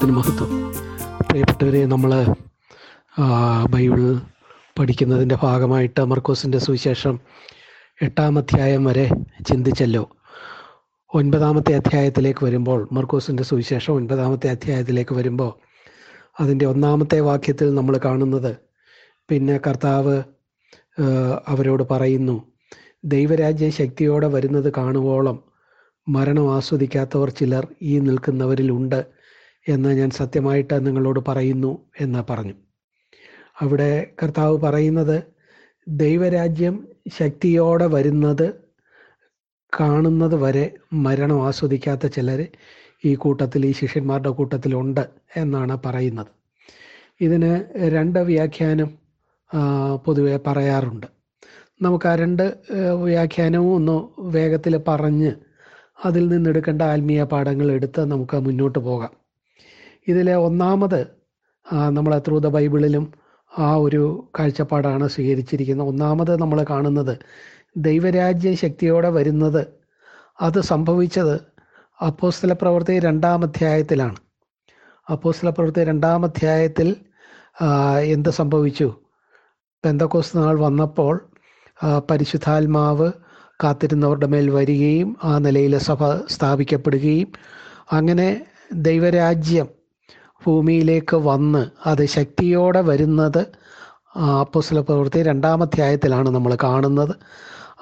നാമത്തിന് മഹത്വം. പ്രിയപ്പെട്ടവരെ നമ്മൾ ബൈബിൾ പഠിക്കുന്നതിന്റെ ഭാഗമായിട്ട് മർക്കോസിന്റെ സുവിശേഷം എട്ടാം അധ്യായം വരെ ചിന്തിച്ചല്ലോ. ഒൻപതാമത്തെ അധ്യായത്തിലേക്ക് വരുമ്പോൾ മർക്കോസിന്റെ സുവിശേഷം ഒൻപതാമത്തെ അധ്യായത്തിലേക്ക് വരുമ്പോൾ അതിന്റെ ഒന്നാമത്തെ വാക്യത്തിൽ നമ്മൾ കാണുന്നത് പിന്നെ കർത്താവ് അവരോട് പറയുന്നു ദൈവരാജ്യ ശക്തിയോടെ വരുന്നത് കാണുവോളം മരണം ആസ്വദിക്കാത്തവർ ചിലർ ഈ നിൽക്കുന്നവരിലുണ്ട്. എന്ന് ഞാൻ സത്യമായിട്ട് നിങ്ങളോട് പറയുന്നു എന്ന് പറഞ്ഞു. അവിടെ കർത്താവ് പറയുന്നത് ദൈവരാജ്യം ശക്തിയോടെ വരുന്നത് കാണുന്നത് വരെ മരണം ആസ്വദിക്കാത്ത ചിലർ ഈ കൂട്ടത്തിൽ ഈ ശിഷ്യന്മാരുടെ കൂട്ടത്തിലുണ്ട് എന്നാണ് പറയുന്നത്. ഇതിന് രണ്ട് വ്യാഖ്യാനം പൊതുവെ പറയാറുണ്ട്. നമുക്ക് ആ രണ്ട് വ്യാഖ്യാനവും ഒന്ന് വേഗത്തിൽ പറഞ്ഞ് അതിൽ നിന്നെടുക്കേണ്ട ആത്മീയ പാഠങ്ങൾ എടുത്ത് നമുക്ക് മുന്നോട്ട് പോകാം. ഇതിലെ ഒന്നാമത് നമ്മൾ ത്രൂ ദ ബൈബിളിലും ആ ഒരു കാഴ്ചപ്പാടാണ് സ്വീകരിച്ചിരിക്കുന്നത്. ഒന്നാമത് നമ്മൾ കാണുന്നത് ദൈവരാജ്യം ശക്തിയോടെ വരുന്നത്. അത് സംഭവിച്ചത് അപ്പോസ്തല പ്രവൃത്തി രണ്ടാം അധ്യായത്തിലാണ്. അപ്പോസ്തല പ്രവൃത്തി രണ്ടാം അധ്യായത്തിൽ എന്ത് സംഭവിച്ചു? പെന്തക്കോസ് നാൾ വന്നപ്പോൾ പരിശുദ്ധാത്മാവ് കാത്തിരുന്നവരുടെ മേൽ വരികയും ആ നിലയിൽ സഭ സ്ഥാപിക്കപ്പെടുകയും. അങ്ങനെ ദൈവരാജ്യം ഭൂമിയിലേക്ക് വന്ന് അത് ശക്തിയോടെ വരുന്നത് ആ, അപ്പോസ്തല പ്രവൃത്തി രണ്ടാമധ്യായത്തിലാണ് നമ്മൾ കാണുന്നത്.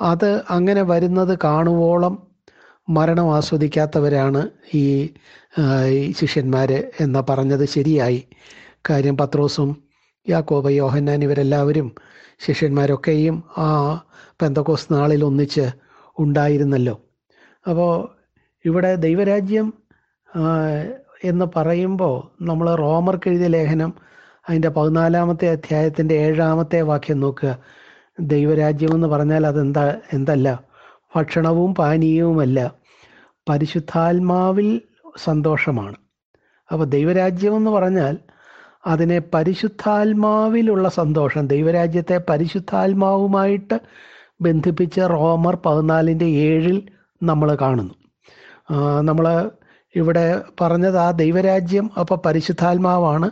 അത് അങ്ങനെ വരുന്നത് കാണുവോളം മരണം ആസ്വദിക്കാത്തവരാണ് ഈ ശിഷ്യന്മാർ എന്ന് പറഞ്ഞത് ശരിയായി. കാര്യം പത്രോസും യാക്കോബ യോഹന്നാൻ ഇവരെല്ലാവരും ശിഷ്യന്മാരൊക്കെയും ആ പെന്തക്കോസ് നാളിൽ ഒന്നിച്ച് ഉണ്ടായിരുന്നല്ലോ. അപ്പോൾ ഇവിടെ ദൈവരാജ്യം എന്ന് പറയുമ്പോൾ നമ്മൾ റോമർക്ക് എഴുതിയ ലേഖനം അതിന്റെ പതിനാലാമത്തെ അധ്യായത്തിന്റെ ഏഴാമത്തെ വാക്യം നോക്കുക. ദൈവരാജ്യം എന്ന് പറഞ്ഞാൽ അതെന്താ? എന്തല്ല? ഭക്ഷണവും പാനീയവുമല്ല. പരിശുദ്ധാത്മാവിൽ സന്തോഷമാണ്. അപ്പോൾ ദൈവരാജ്യം എന്ന് പറഞ്ഞാൽ അതിനെ പരിശുദ്ധാത്മാവിലുള്ള സന്തോഷം ദൈവരാജ്യത്തെ പരിശുദ്ധാത്മാവുമായിട്ട് ബന്ധിപ്പിച്ച റോമർ പതിനാലിന്റെ ഏഴിൽ നമ്മൾ കാണുന്നു. നമ്മൾ ഇവിടെ പറഞ്ഞത് ആ ദൈവരാജ്യം അപ്പോൾ പരിശുദ്ധാത്മാവാണ്.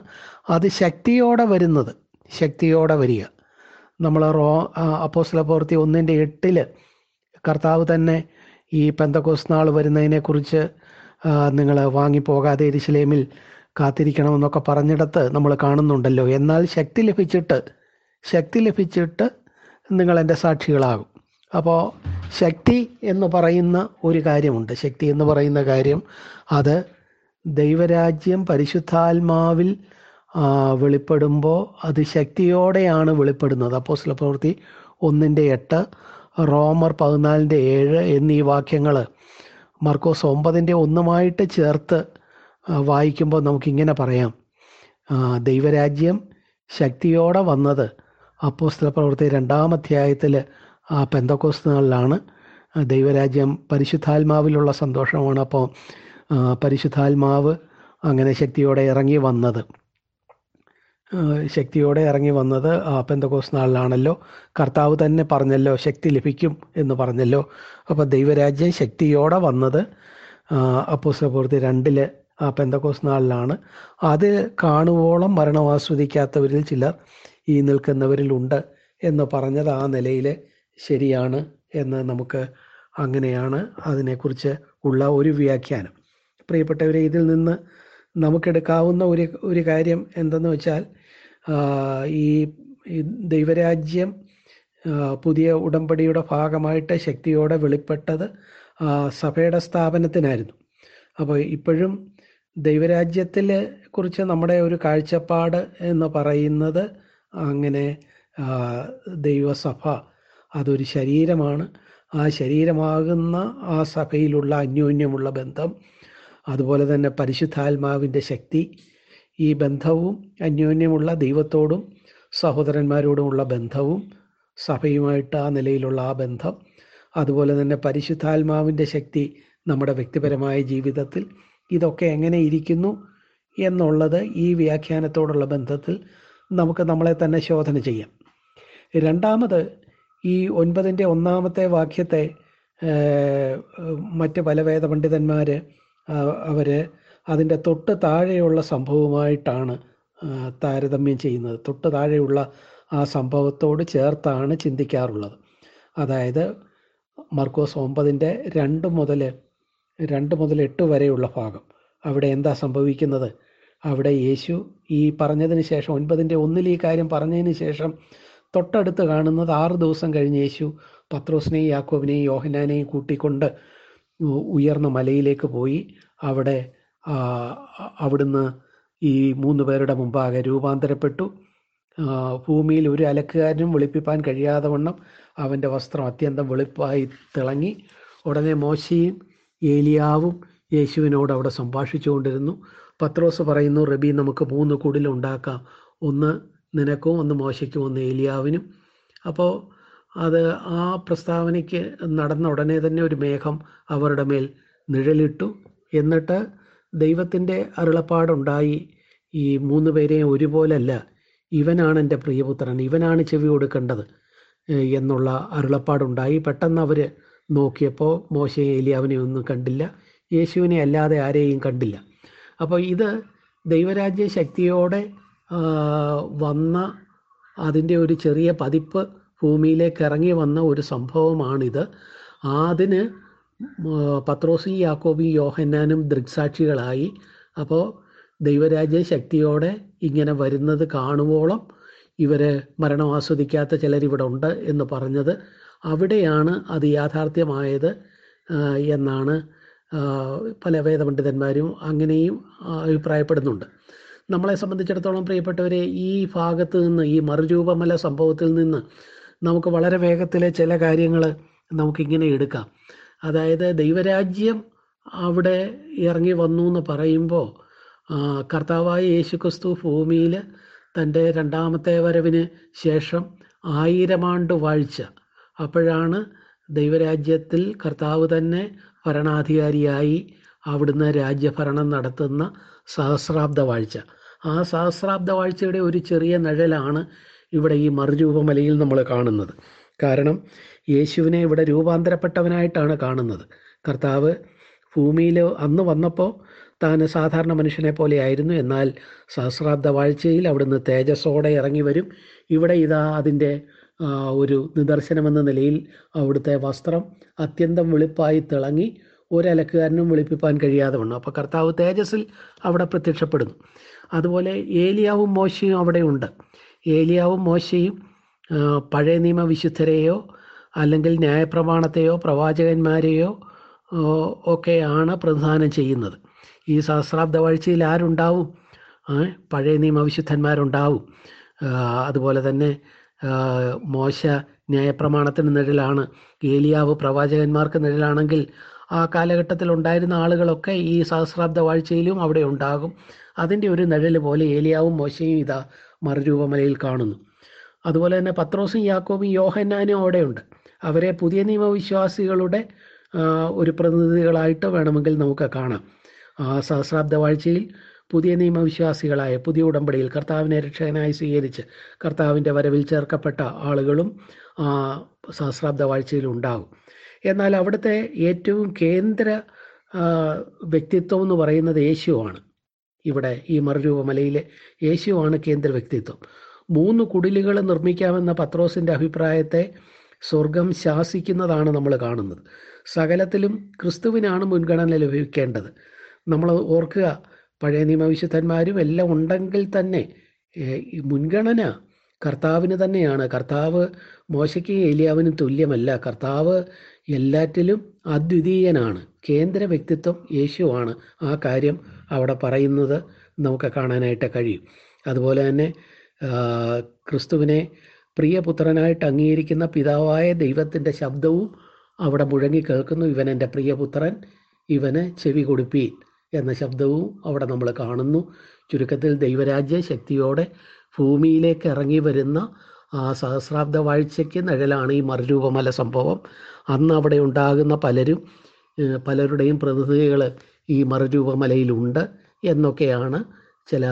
അത് ശക്തിയോടെ വരുന്നത്. ശക്തിയോടെ വരിക. നമ്മൾ റോ അപ്പോസ്ല പ്രവൃത്തി ഒന്നിന്റെ എട്ടിൽ കർത്താവ് തന്നെ ഈ പെന്തക്കോസ് നാൾ വരുന്നതിനെക്കുറിച്ച് നിങ്ങൾ വാങ്ങിപ്പോകാതെ എരിശിലേമിൽ കാത്തിരിക്കണമെന്നൊക്കെ പറഞ്ഞിടത്ത് നമ്മൾ കാണുന്നുണ്ടല്ലോ. എന്നാൽ ശക്തി ലഭിച്ചിട്ട് ശക്തി ലഭിച്ചിട്ട് നിങ്ങൾ എന്റെ സാക്ഷികളാകും. അപ്പോൾ ശക്തി എന്ന് പറയുന്ന ഒരു കാര്യമുണ്ട്. ശക്തി എന്ന് പറയുന്ന കാര്യം അത് ദൈവരാജ്യം പരിശുദ്ധാത്മാവിൽ വെളിപ്പെടുമ്പോൾ അത് ശക്തിയോടെയാണ് വെളിപ്പെടുന്നത്. അപ്പോൾ പ്രവൃത്തി ഒന്നിന്റെ എട്ട് റോമർ പതിനാലിന്റെ ഏഴ് എന്നീ വാക്യങ്ങൾ മർക്കോസ് ഒമ്പതിന്റെ ഒന്നുമായിട്ട് ചേർത്ത് വായിക്കുമ്പോൾ നമുക്കിങ്ങനെ പറയാം. ദൈവരാജ്യം ശക്തിയോടെ വന്നത് അപ്പോസ്തല പ്രവൃത്തി രണ്ടാം അധ്യായത്തിൽ ആ പെന്തക്കോസ് നാളിലാണ് ദൈവരാജ്യം പരിശുദ്ധാത്മാവിലുള്ള സന്തോഷമാണ്. അപ്പോൾ പരിശുദ്ധാത്മാവ് അങ്ങനെ ശക്തിയോടെ ഇറങ്ങി വന്നത്. ശക്തിയോടെ ഇറങ്ങി വന്നത് ആ പെന്തക്കോസ് നാളിലാണല്ലോ കർത്താവ് തന്നെ പറഞ്ഞല്ലോ ശക്തി ലഭിക്കും എന്ന് പറഞ്ഞല്ലോ. അപ്പോൾ ദൈവരാജ്യം ശക്തിയോടെ വന്നത് അപ്പോസ്തല രണ്ടിൽ ആ പെന്തക്കോസ് നാളിലാണ് അത് കാണുവോളം മരണം ആസ്വദിക്കാത്തവരിൽ ചിലർ ഈ നിൽക്കുന്നവരിലുണ്ട് എന്ന് പറഞ്ഞത് ആ നിലയിൽ ശരിയാണ് എന്ന് നമുക്ക് അങ്ങനെയാണ് അതിനെക്കുറിച്ച് ഉള്ള ഒരു വ്യാഖ്യാനം. പ്രിയപ്പെട്ടവരെ ഇതിൽ നിന്ന് നമുക്കെടുക്കാവുന്ന ഒരു ഒരു കാര്യം എന്തെന്ന് വെച്ചാൽ ഈ ദൈവരാജ്യം പുതിയ ഉടമ്പടിയുടെ ഭാഗമായിട്ട് ശക്തിയോടെ വെളിപ്പെട്ടത് സഭയുടെ സ്ഥാപനത്തിനായിരുന്നു. അപ്പോൾ ഇപ്പോഴും ദൈവരാജ്യത്തിൽ കുറിച്ച് നമ്മുടെ ഒരു കാഴ്ചപ്പാട് എന്ന് പറയുന്നത് അങ്ങനെ ദൈവസഭ അതൊരു ശരീരമാണ്. ആ ശരീരമാകുന്ന ആ സഭയിലുള്ള അന്യോന്യമുള്ള ബന്ധം അതുപോലെ തന്നെ പരിശുദ്ധാത്മാവിന്റെ ശക്തി ഈ ബന്ധവും അന്യോന്യമുള്ള ദൈവത്തോടും സഹോദരന്മാരോടുമുള്ള ബന്ധവും സഭയുമായിട്ട് ആ നിലയിലുള്ള ആ ബന്ധം അതുപോലെ തന്നെ പരിശുദ്ധാത്മാവിന്റെ ശക്തി നമ്മുടെ വ്യക്തിപരമായ ജീവിതത്തിൽ ഇതൊക്കെ എങ്ങനെ ഇരിക്കുന്നു എന്നുള്ളത് ഈ വ്യാഖ്യാനത്തോടുള്ള ബന്ധത്തിൽ നമുക്ക് നമ്മളെ തന്നെ ശോധന ചെയ്യാം. രണ്ടാമത് ഈ ഒൻപതിന്റെ ഒന്നാമത്തെ വാക്യത്തെ മറ്റ് പല വേദപണ്ഡിതന്മാർ അവർ അതിന്റെ തൊട്ട് താഴെയുള്ള സംഭവമായിട്ടാണ് താരതമ്യം ചെയ്യുന്നത്. തൊട്ട് താഴെയുള്ള ആ സംഭവത്തോട് ചേർത്താണ് ചിന്തിക്കാറുള്ളത്. അതായത് മർക്കോസ് ഒമ്പതിന്റെ രണ്ട് മുതൽ രണ്ട് മുതൽ എട്ട് വരെയുള്ള ഭാഗം. അവിടെ എന്താ സംഭവിക്കുന്നത്? അവിടെ യേശു ഈ പറഞ്ഞതിന് ശേഷം ഒൻപതിന്റെ ഒന്നിൽ ഈ കാര്യം പറഞ്ഞതിന് ശേഷം തൊട്ടടുത്ത് കാണുന്നത് ആറ് ദിവസം കഴിഞ്ഞ് യേശു പത്രോസിനെയും യാക്കോബിനെയും യോഹനാനെയും കൂട്ടിക്കൊണ്ട് ഉയർന്ന മലയിലേക്ക് പോയി. അവിടെ അവിടുന്ന് ഈ മൂന്ന് പേരുടെ മുമ്പാകെ രൂപാന്തരപ്പെട്ടു. ഭൂമിയിൽ ഒരു അലക്കുകാരനും വെളുപ്പിപ്പാൻ കഴിയാതെ വണ്ണം അവന്റെ വസ്ത്രം അത്യന്തം വെളുപ്പായി തിളങ്ങി. ഉടനെ മോശയും ഏലിയാവും യേശുവിനോട് അവിടെ സംഭാഷിച്ചുകൊണ്ടിരുന്നു. പത്രോസ് പറയുന്നു റബി നമുക്ക് മൂന്ന് കുടിലുണ്ടാക്കാം ഒന്ന് നിനക്കും ഒന്ന് മോശയ്ക്കും ഒന്ന് ഏലിയാവിനും. അപ്പോൾ അത് ആ പ്രസ്താവനയ്ക്ക് നടന്ന ഉടനെ തന്നെ ഒരു മേഘം അവരുടെ മേൽ നിഴലിട്ടു. എന്നിട്ട് ദൈവത്തിന്റെ അരുളപ്പാടുണ്ടായി ഈ മൂന്ന് പേരെയും ഒരുപോലല്ല. ഇവനാണ് എന്റെ പ്രിയപുത്രൻ. ഇവനാണ് ചെവി കൊടുക്കേണ്ടത്. എന്നുള്ള അരുളപ്പാടുണ്ടായി. പെട്ടെന്ന് അവർ നോക്കിയപ്പോൾ മോശയെ ഏലിയാവിനെ ഒന്നും കണ്ടില്ല. യേശുവിനെ അല്ലാതെ ആരെയും കണ്ടില്ല. അപ്പോൾ ഇത് ദൈവരാജ്യ ശക്തിയോടെ വന്ന അതിന്റെ ഒരു ചെറിയ പതിപ്പ് ഭൂമിയിലേക്ക് ഇറങ്ങി വന്ന ഒരു സംഭവമാണിത്. അതിന് പത്രോസി യാക്കോബി യോഹന്നാനും ദൃക്സാക്ഷികളായി. അപ്പോൾ ദൈവരാജ്യ ശക്തിയോടെ ഇങ്ങനെ വരുന്നത് കാണുവോളം ഇവർ മരണം ആസ്വദിക്കാത്ത ചിലരിവിടെ ഉണ്ട് എന്ന് പറഞ്ഞത്. അവിടെയാണ് അത് യാഥാർത്ഥ്യമായത് എന്നാണ് പല വേദപണ്ഡിതന്മാരും അങ്ങനെയും അഭിപ്രായപ്പെടുന്നുണ്ട്. നമ്മളെ സംബന്ധിച്ചിടത്തോളം പ്രിയപ്പെട്ടവരെ ഈ ഭാഗത്ത് നിന്ന് ഈ മറുരൂപമല സംഭവത്തിൽ നിന്ന് നമുക്ക് വളരെ വേഗത്തിൽ ചില കാര്യങ്ങൾ നമുക്കിങ്ങനെ എടുക്കാം. അതായത് ദൈവരാജ്യം അവിടെ ഇറങ്ങി വന്നു എന്ന് പറയുമ്പോൾ കർത്താവായ യേശുക്രിസ്തു ഭൂമിയിൽ തന്റെ രണ്ടാമത്തെ വരവിന് ശേഷം ആയിരമാണ്ട് വാഴ്ച. അപ്പോഴാണ് ദൈവരാജ്യത്തിൽ കർത്താവ് തന്നെ ഭരണാധികാരിയായി അവിടുന്ന് രാജ്യഭരണം നടത്തുന്ന സഹസ്രാബ്ദ വാഴ്ച. ആ സഹസ്രാബ്ദ വാഴ്ചയുടെ ഒരു ചെറിയ നിഴലാണ് ഇവിടെ ഈ മറുരൂപമലയിൽ നമ്മൾ കാണുന്നത്. കാരണം യേശുവിനെ ഇവിടെ രൂപാന്തരപ്പെട്ടവനായിട്ടാണ് കാണുന്നത്. കർത്താവ് ഭൂമിയിൽ അന്ന് വന്നപ്പോൾ താൻ സാധാരണ മനുഷ്യനെ പോലെയായിരുന്നു എന്നാൽ സഹസ്രാബ്ദ വാഴ്ചയിൽ അവിടുന്ന് തേജസ്സോടെ ഇറങ്ങി വരും. ഇവിടെ ഇതാ അതിന്റെ ഒരു നിദർശനമെന്ന നിലയിൽ അവിടുത്തെ വസ്ത്രം അത്യന്തം വെളുപ്പായി തിളങ്ങി ഒരലക്കുകാരനും വെളുപ്പിപ്പാൻ കഴിയാതെ വന്നു അപ്പോൾ കർത്താവ് തേജസ്സിൽ അവിടെ പ്രത്യക്ഷപ്പെടുന്നു. അതുപോലെ ഏലിയാവും മോശയും അവിടെ ഉണ്ട് ഏലിയാവും മോശയും പഴയ നിയമ വിശുദ്ധരെയോ അല്ലെങ്കിൽ ന്യായപ്രമാണത്തെയോ പ്രവാചകന്മാരെയോ ഒക്കെയാണ് പ്രധാനം ചെയ്യുന്നത്. ഈ സഹസ്രാബ്ദ വാഴ്ചയിൽ ആരുണ്ടാവും പഴയ നിയമ വിശുദ്ധന്മാരുണ്ടാവും അതുപോലെ തന്നെ മോശ ന്യായപ്രമാണത്തിന് നിഴലാണ്. ഏലിയാവ് പ്രവാചകന്മാർക്ക് നിഴലാണെങ്കിൽ ആ കാലഘട്ടത്തിൽ ഉണ്ടായിരുന്ന ആളുകളൊക്കെ ഈ സഹസ്രാബ്ദ വാഴ്ചയിലും അവിടെ ഉണ്ടാകും. അതിന്റെ ഒരു നിഴൽ പോലെ ഏലിയാവും മോശയും ഇതാ മറുരൂപമലയിൽ കാണുന്നു. അതുപോലെ തന്നെ പത്രോസും യാക്കോബും യോഹന്നാനും അവിടെയുണ്ട്. അവരെ പുതിയ നിയമവിശ്വാസികളുടെ ഒരു പ്രതിനിധികളായിട്ട് വേണമെങ്കിൽ നമുക്ക് കാണാം. ആ സഹസ്രാബ്ദ വാഴ്ചയിൽ പുതിയ നിയമവിശ്വാസികളായ പുതിയ ഉടമ്പടിയിൽ കർത്താവിനെ രക്ഷകനായി സ്വീകരിച്ച് കർത്താവിന്റെ വരവിൽ ചേർക്കപ്പെട്ട ആളുകളും സഹസ്രാബ്ദ വാഴ്ചയിൽ ഉണ്ടാകും. എന്നാൽ അവിടുത്തെ ഏറ്റവും കേന്ദ്ര വ്യക്തിത്വം എന്ന് പറയുന്നത് യേശുവാണ്. ഇവിടെ ഈ മറുരൂപമലയിലെ യേശുവാണ് കേന്ദ്ര വ്യക്തിത്വം. മൂന്ന് കുടിലുകൾ നിർമ്മിക്കാമെന്ന പത്രോസിന്റെ അഭിപ്രായത്തെ സ്വർഗം ശാസിക്കുന്നതാണ് നമ്മൾ കാണുന്നത്. സകലത്തിലും ക്രിസ്തുവിനാണ് മുൻഗണന ലഭിക്കേണ്ടത്. നമ്മൾ ഓർക്കുക പഴയ നിയമവിശുദ്ധന്മാരും എല്ലാം ഉണ്ടെങ്കിൽ തന്നെ മുൻഗണന കർത്താവിന് തന്നെയാണ്. കർത്താവ് മോശയ്ക്കും ഏലിയാവിനും തുല്യമല്ല. കർത്താവ് എല്ലാറ്റിലും അദ്വിതീയനാണ്. കേന്ദ്ര വ്യക്തിത്വം യേശുവാണ്. ആ കാര്യം അവിടെ പറയുന്നത് നമുക്ക് കാണാനായിട്ട് കഴിയും. അതുപോലെ തന്നെ ക്രിസ്തുവിനെ പ്രിയപുത്രനായിട്ട് അംഗീകരിക്കുന്ന പിതാവായ ദൈവത്തിന്റെ ശബ്ദവും അവിടെ മുഴങ്ങി കേൾക്കുന്നു. ഇവൻ എന്റെ പ്രിയപുത്രൻ ഇവന് ചെവി കൊടുപ്പീൻ എന്ന ശബ്ദവും അവിടെ നമ്മൾ കാണുന്നു. ചുരുക്കത്തിൽ ദൈവരാജ്യ ശക്തിയോടെ ഭൂമിയിലേക്ക് ഇറങ്ങി വരുന്ന ആ സഹസ്രാബ്ദ വാഴ്ചയ്ക്ക് നിഴലാണ് ഈ മറുരൂപമല സംഭവം. അന്ന് അവിടെ ഉണ്ടാകുന്ന പലരും പലരുടെയും പ്രതിനിധികൾ ഈ മറുരൂപമലയിലുണ്ട് എന്നൊക്കെയാണ് ചില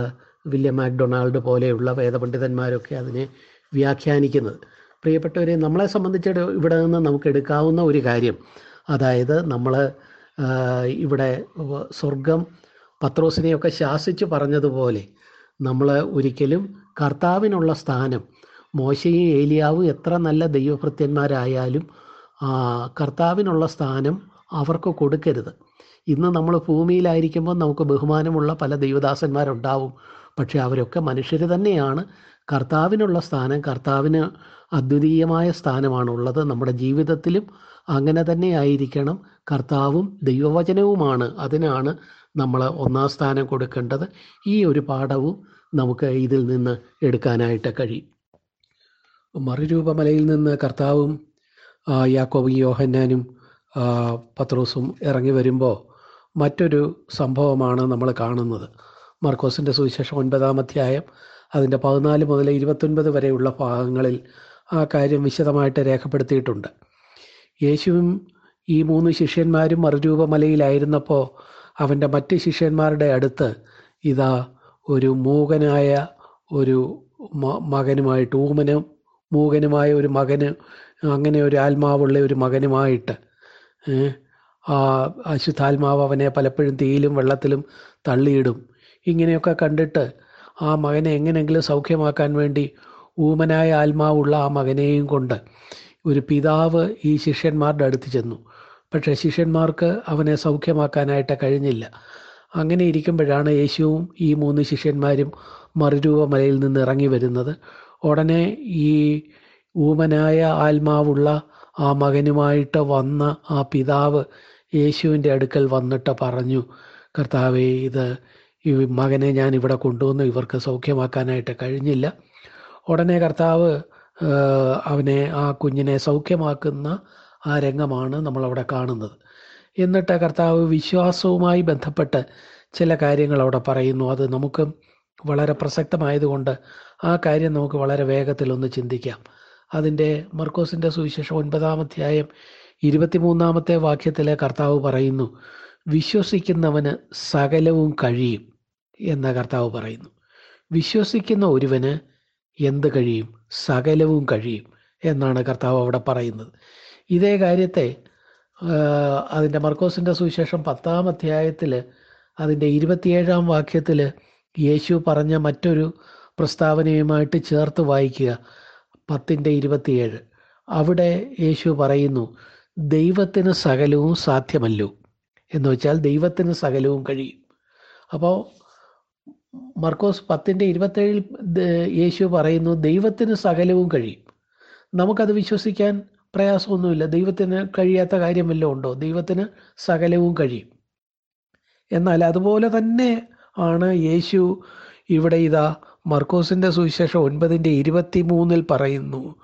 വില്യം മാക്ഡൊണാൾഡ് പോലെയുള്ള വേദപണ്ഡിതന്മാരൊക്കെ അതിനെ വ്യാഖ്യാനിക്കുന്നത്. പ്രിയപ്പെട്ടവരെ നമ്മളെ സംബന്ധിച്ച് ഇവിടെ നിന്ന് നമുക്ക് എടുക്കാവുന്ന ഒരു കാര്യം അതായത് നമ്മൾ ഇവിടെ സ്വർഗം പത്രോസിനെയൊക്കെ ശാസിച്ച് പറഞ്ഞതുപോലെ നമ്മൾ ഒരിക്കലും കർത്താവിനുള്ള സ്ഥാനം മോശയും ഏലിയാവും എത്ര നല്ല ദൈവഭൃത്യന്മാരായാലും കർത്താവിനുള്ള സ്ഥാനം അവർക്ക് കൊടുക്കരുത്. ഇന്ന് നമ്മൾ ഭൂമിയിലായിരിക്കുമ്പോൾ നമുക്ക് ബഹുമാനമുള്ള പല ദൈവദാസന്മാരുണ്ടാവും. പക്ഷെ അവരൊക്കെ മനുഷ്യർ തന്നെയാണ്. കർത്താവിനുള്ള സ്ഥാനം കർത്താവിന് അദ്വിതീയമായ സ്ഥാനമാണുള്ളത്. നമ്മുടെ ജീവിതത്തിലും അങ്ങനെ തന്നെ ആയിരിക്കണം. കർത്താവും ദൈവവചനവുമാണ് അതിനാണ് നമ്മൾ ഒന്നാം സ്ഥാനം കൊടുക്കേണ്ടത്. ഈ ഒരു പാഠവും നമുക്ക് ഇതിൽ നിന്ന് എടുക്കാനായിട്ട് കഴിയും. മറുരൂപമലയിൽ നിന്ന് കർത്താവും യാക്കോബും യോഹന്നാനും പത്രോസും ഇറങ്ങി വരുമ്പോൾ മറ്റൊരു സംഭവമാണ് നമ്മൾ കാണുന്നത്. മർക്കോസിന്റെ സുവിശേഷം ഒൻപതാം അധ്യായം അതിന്റെ പതിനാല് മുതൽ ഇരുപത്തൊൻപത് വരെയുള്ള ഭാഗങ്ങളിൽ ആ കാര്യം വിശദമായിട്ട് രേഖപ്പെടുത്തിയിട്ടുണ്ട്. യേശുവും ഈ മൂന്ന് ശിഷ്യന്മാരും മറുരൂപമലയിലായിരുന്നപ്പോൾ അവന്റെ മറ്റ് ശിഷ്യന്മാരുടെ അടുത്ത് ഇതാ ഒരു മൂകനായ ഒരു മകനുമായിട്ട് ഊമനും മൂകനുമായ ഒരു മകന് അങ്ങനെ ഒരു ആത്മാവുള്ള ഒരു മകനുമായിട്ട് ആ അശുദ്ധാത്മാവ് അവനെ പലപ്പോഴും തീയിലും വെള്ളത്തിലും തള്ളിയിടും. ഇങ്ങനെയൊക്കെ കണ്ടിട്ട് ആ മകനെ എങ്ങനെയെങ്കിലും സൗഖ്യമാക്കാൻ വേണ്ടി ഊമനായ ആത്മാവുള്ള ആ മകനെയും കൊണ്ട് ഒരു പിതാവ് ഈ ശിഷ്യന്മാരുടെ അടുത്ത് ചെന്നു. പക്ഷേ ശിഷ്യന്മാർക്ക് അവനെ സൗഖ്യമാക്കാനായിട്ട് കഴിഞ്ഞില്ല. അങ്ങനെ ഇരിക്കുമ്പോഴാണ് യേശുവും ഈ മൂന്ന് ശിഷ്യന്മാരും മറുരൂപമലയിൽ നിന്ന് ഇറങ്ങി വരുന്നത്. ഉടനെ ഈ ഊമനായ ആത്മാവുള്ള ആ മകനുമായിട്ട് വന്ന ആ പിതാവ് യേശുവിന്റെ അടുക്കൽ വന്നിട്ട് പറഞ്ഞു കർത്താവേ ഇത് ഈ മകനെ ഞാൻ ഇവിടെ കൊണ്ടുവന്നു. ഇവർക്ക് സൗഖ്യമാക്കാനായിട്ട് കഴിഞ്ഞില്ല. ഉടനെ കർത്താവ് അവനെ ആ കുഞ്ഞിനെ സൗഖ്യമാക്കുന്ന ആ രംഗമാണ് നമ്മളവിടെ കാണുന്നത്. എന്നിട്ട് കർത്താവ് വിശ്വാസവുമായി ബന്ധപ്പെട്ട് ചില കാര്യങ്ങൾ അവിടെ പറയുന്നു. അത് നമുക്ക് വളരെ പ്രസക്തമായതുകൊണ്ട് ആ കാര്യം നമുക്ക് വളരെ വേഗത്തിൽ ഒന്ന് ചിന്തിക്കാം. അതിന്റെ മർക്കോസിന്റെ സുവിശേഷം ഒൻപതാം അധ്യായം ഇരുപത്തിമൂന്നാമത്തെ വാക്യത്തിലെ കർത്താവ് പറയുന്നു വിശ്വസിക്കുന്നവന് സകലവും കഴിയും എന്ന കർത്താവ് പറയുന്നു. വിശ്വസിക്കുന്ന ഒരുവന് എന്ത് കഴിയും? സകലവും കഴിയും എന്നാണ് കർത്താവ് അവിടെ പറയുന്നത്. ഇതേ കാര്യത്തെ അതിന്റെ മർക്കോസിന്റെ സുവിശേഷം പത്താം അധ്യായത്തിൽ അതിന്റെ ഇരുപത്തിയേഴാം വാക്യത്തിൽ യേശു പറഞ്ഞ മറ്റൊരു പ്രസ്താവനയുമായിട്ട് ചേർത്ത് വായിക്കുക. പത്തിന്റെ ഇരുപത്തിയേഴ്. അവിടെ യേശു പറയുന്നു ദൈവത്തിന് സകലവും സാധ്യമല്ലോ. എന്ന് വെച്ചാൽ ദൈവത്തിന് സകലവും കഴിയും. അപ്പോൾ മർക്കോസ് പത്തിന്റെ ഇരുപത്തേഴിൽ യേശു പറയുന്നു ദൈവത്തിന് സകലവും കഴിയും. നമുക്കത് വിശ്വസിക്കാൻ പ്രയാസമൊന്നുമില്ല. ദൈവത്തിന് കഴിയാത്ത കാര്യം വല്ലതും ഉണ്ടോ? ദൈവത്തിന് സകലവും കഴിയും. എന്നാൽ അതുപോലെ തന്നെ ആണ് യേശു ഇവിടെ ഇതാ മർക്കോസിന്റെ സുവിശേഷം ഒൻപതിന്റെ ഇരുപത്തി മൂന്നിൽ പറയുന്നു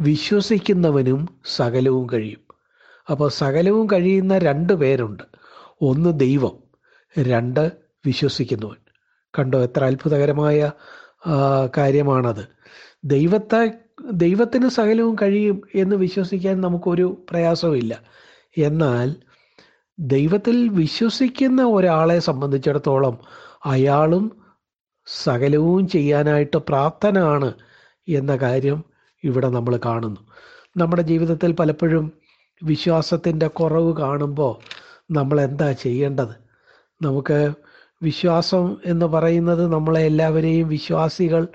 വിശ്വസിക്കുന്നവനും സകലവും കഴിയും. അപ്പോൾ സകലവും കഴിയുന്ന രണ്ട് പേരുണ്ട്. ഒന്ന് ദൈവം രണ്ട് വിശ്വസിക്കുന്നവൻ. കണ്ടോ എത്ര അത്ഭുതകരമായ കാര്യമാണത്. ദൈവത്തെ ദൈവത്തിന് സകലവും കഴിയും എന്ന് വിശ്വസിക്കാൻ നമുക്കൊരു പ്രയാസമില്ല എന്നാൽ ദൈവത്തിൽ വിശ്വസിക്കുന്ന ഒരാളെ സംബന്ധിച്ചിടത്തോളം അയാളും സകലവും ചെയ്യാനായിട്ട് പ്രാപ്തനാണ് എന്ന കാര്യം ഇവിടെ നമ്മൾ കാണുന്നു. നമ്മുടെ ജീവിതത്തിൽ പലപ്പോഴും വിശ്വാസത്തിന്റെ കുറവ് കാണുമ്പോൾ നമ്മൾ എന്താ ചെയ്യേണ്ടത്? നമുക്ക് വിശ്വാസം എന്ന് പറയുന്നത് നമ്മളെ എല്ലാവരെയും വിശ്വാസികൾ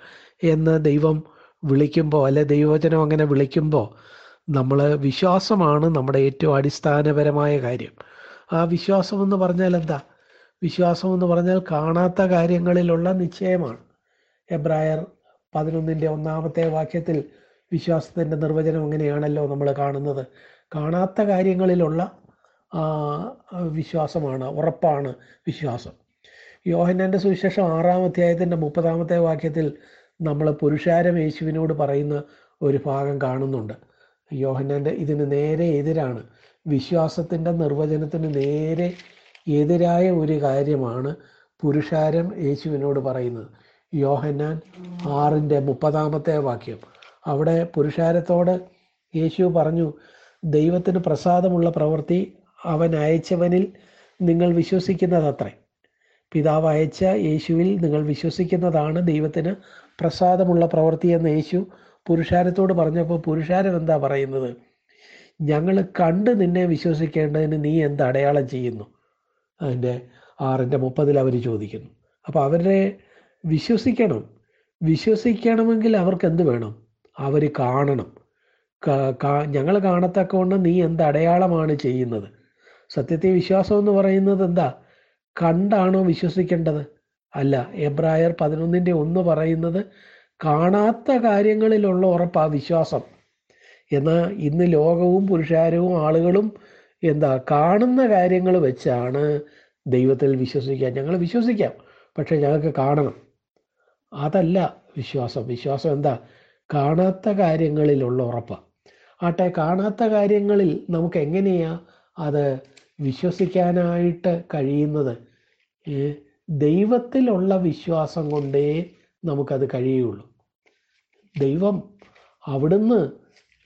എന്ന് ദൈവം വിളിക്കുമ്പോൾ അല്ലെ ദൈവവചനം അങ്ങനെ വിളിക്കുമ്പോൾ നമ്മൾ വിശ്വാസമാണ് നമ്മുടെ ഏറ്റവും അടിസ്ഥാനപരമായ കാര്യം. ആ വിശ്വാസം എന്ന് പറഞ്ഞാൽ എന്താ? വിശ്വാസം എന്ന് പറഞ്ഞാൽ കാണാത്ത കാര്യങ്ങളിലുള്ള നിശ്ചയമാണ്. എബ്രായർ പതിനൊന്നിന്റെ ഒന്നാമത്തെ വാക്യത്തിൽ വിശ്വാസത്തിന്റെ നിർവചനം അങ്ങനെയാണല്ലോ നമ്മൾ കാണുന്നത്. കാണാത്ത കാര്യങ്ങളിലുള്ള വിശ്വാസമാണ് ഉറപ്പാണ് വിശ്വാസം. യോഹന്നാന്റെ സുവിശേഷം ആറാം അധ്യായത്തിന്റെ മുപ്പതാമത്തെ വാക്യത്തിൽ നമ്മൾ പുരുഷാരം യേശുവിനോട് പറയുന്ന ഒരു ഭാഗം കാണുന്നുണ്ട്. യോഹന്നാന്റെ ഇതിന് നേരെ എതിരാണ്. വിശ്വാസത്തിന്റെ നിർവചനത്തിന് നേരെ എതിരായ ഒരു കാര്യമാണ് പുരുഷാരം യേശുവിനോട് പറയുന്നത്. യോഹന്നാൻ ആറിന്റെ മുപ്പതാമത്തെ വാക്യം. അവിടെ പുരുഷാരത്തോട് യേശു പറഞ്ഞു ദൈവത്തിന് പ്രസാദമുള്ള പ്രവൃത്തി അവൻ അയച്ചവനിൽ നിങ്ങൾ വിശ്വസിക്കുന്നതത്രേ. പിതാവ് അയച്ച യേശുവിൽ നിങ്ങൾ വിശ്വസിക്കുന്നതാണ് ദൈവത്തിന് പ്രസാദമുള്ള പ്രവൃത്തി എന്ന് യേശു പുരുഷാരത്തോട് പറഞ്ഞപ്പോൾ പുരുഷാരം എന്താ പറയുന്നത്? ഞങ്ങൾ കണ്ട് നിന്നെ വിശ്വസിക്കേണ്ടതിന് നീ എന്ത് അടയാളം ചെയ്യുന്നു? അതിന്റെ ആറിന്റെ മുപ്പതിൽ അവർ ചോദിക്കുന്നു. അപ്പോൾ അവരെ വിശ്വസിക്കണം. വിശ്വസിക്കണമെങ്കിൽ അവർക്ക് എന്ത് വേണം? അവർ കാണണം. ഞങ്ങൾ കാണത്തക്കൊണ്ട് നീ എന്ത് അടയാളമാണ് ചെയ്യുന്നത്? സത്യത്തെ വിശ്വാസം എന്ന് പറയുന്നത് എന്താ? കണ്ടാണോ വിശ്വസിക്കേണ്ടത്? അല്ല എബ്രായർ പതിനൊന്നിന്റെ ഒന്ന് പറയുന്നത് കാണാത്ത കാര്യങ്ങളിലുള്ള ഉറപ്പാ വിശ്വാസം. എന്നാൽ ഇന്ന് ലോകവും പുരുഷാരവും ആളുകളും എന്താ കാണുന്ന കാര്യങ്ങൾ വെച്ചാണ് ദൈവത്തിൽ വിശ്വസിക്കാൻ. ഞങ്ങൾ വിശ്വസിക്കാം പക്ഷെ ഞങ്ങൾക്ക് കാണണം. അതല്ല വിശ്വാസം. വിശ്വാസം എന്താ? കാണാത്ത കാര്യങ്ങളിലുള്ള ഉറപ്പ്. ആട്ടെ കാണാത്ത കാര്യങ്ങളിൽ നമുക്ക് എങ്ങനെയാ അത് വിശ്വസിക്കാനായിട്ട് കഴിയുന്നത്? ദൈവത്തിലുള്ള വിശ്വാസം കൊണ്ടേ നമുക്കത് കഴിയുള്ളൂ. ദൈവം അവിടുന്ന്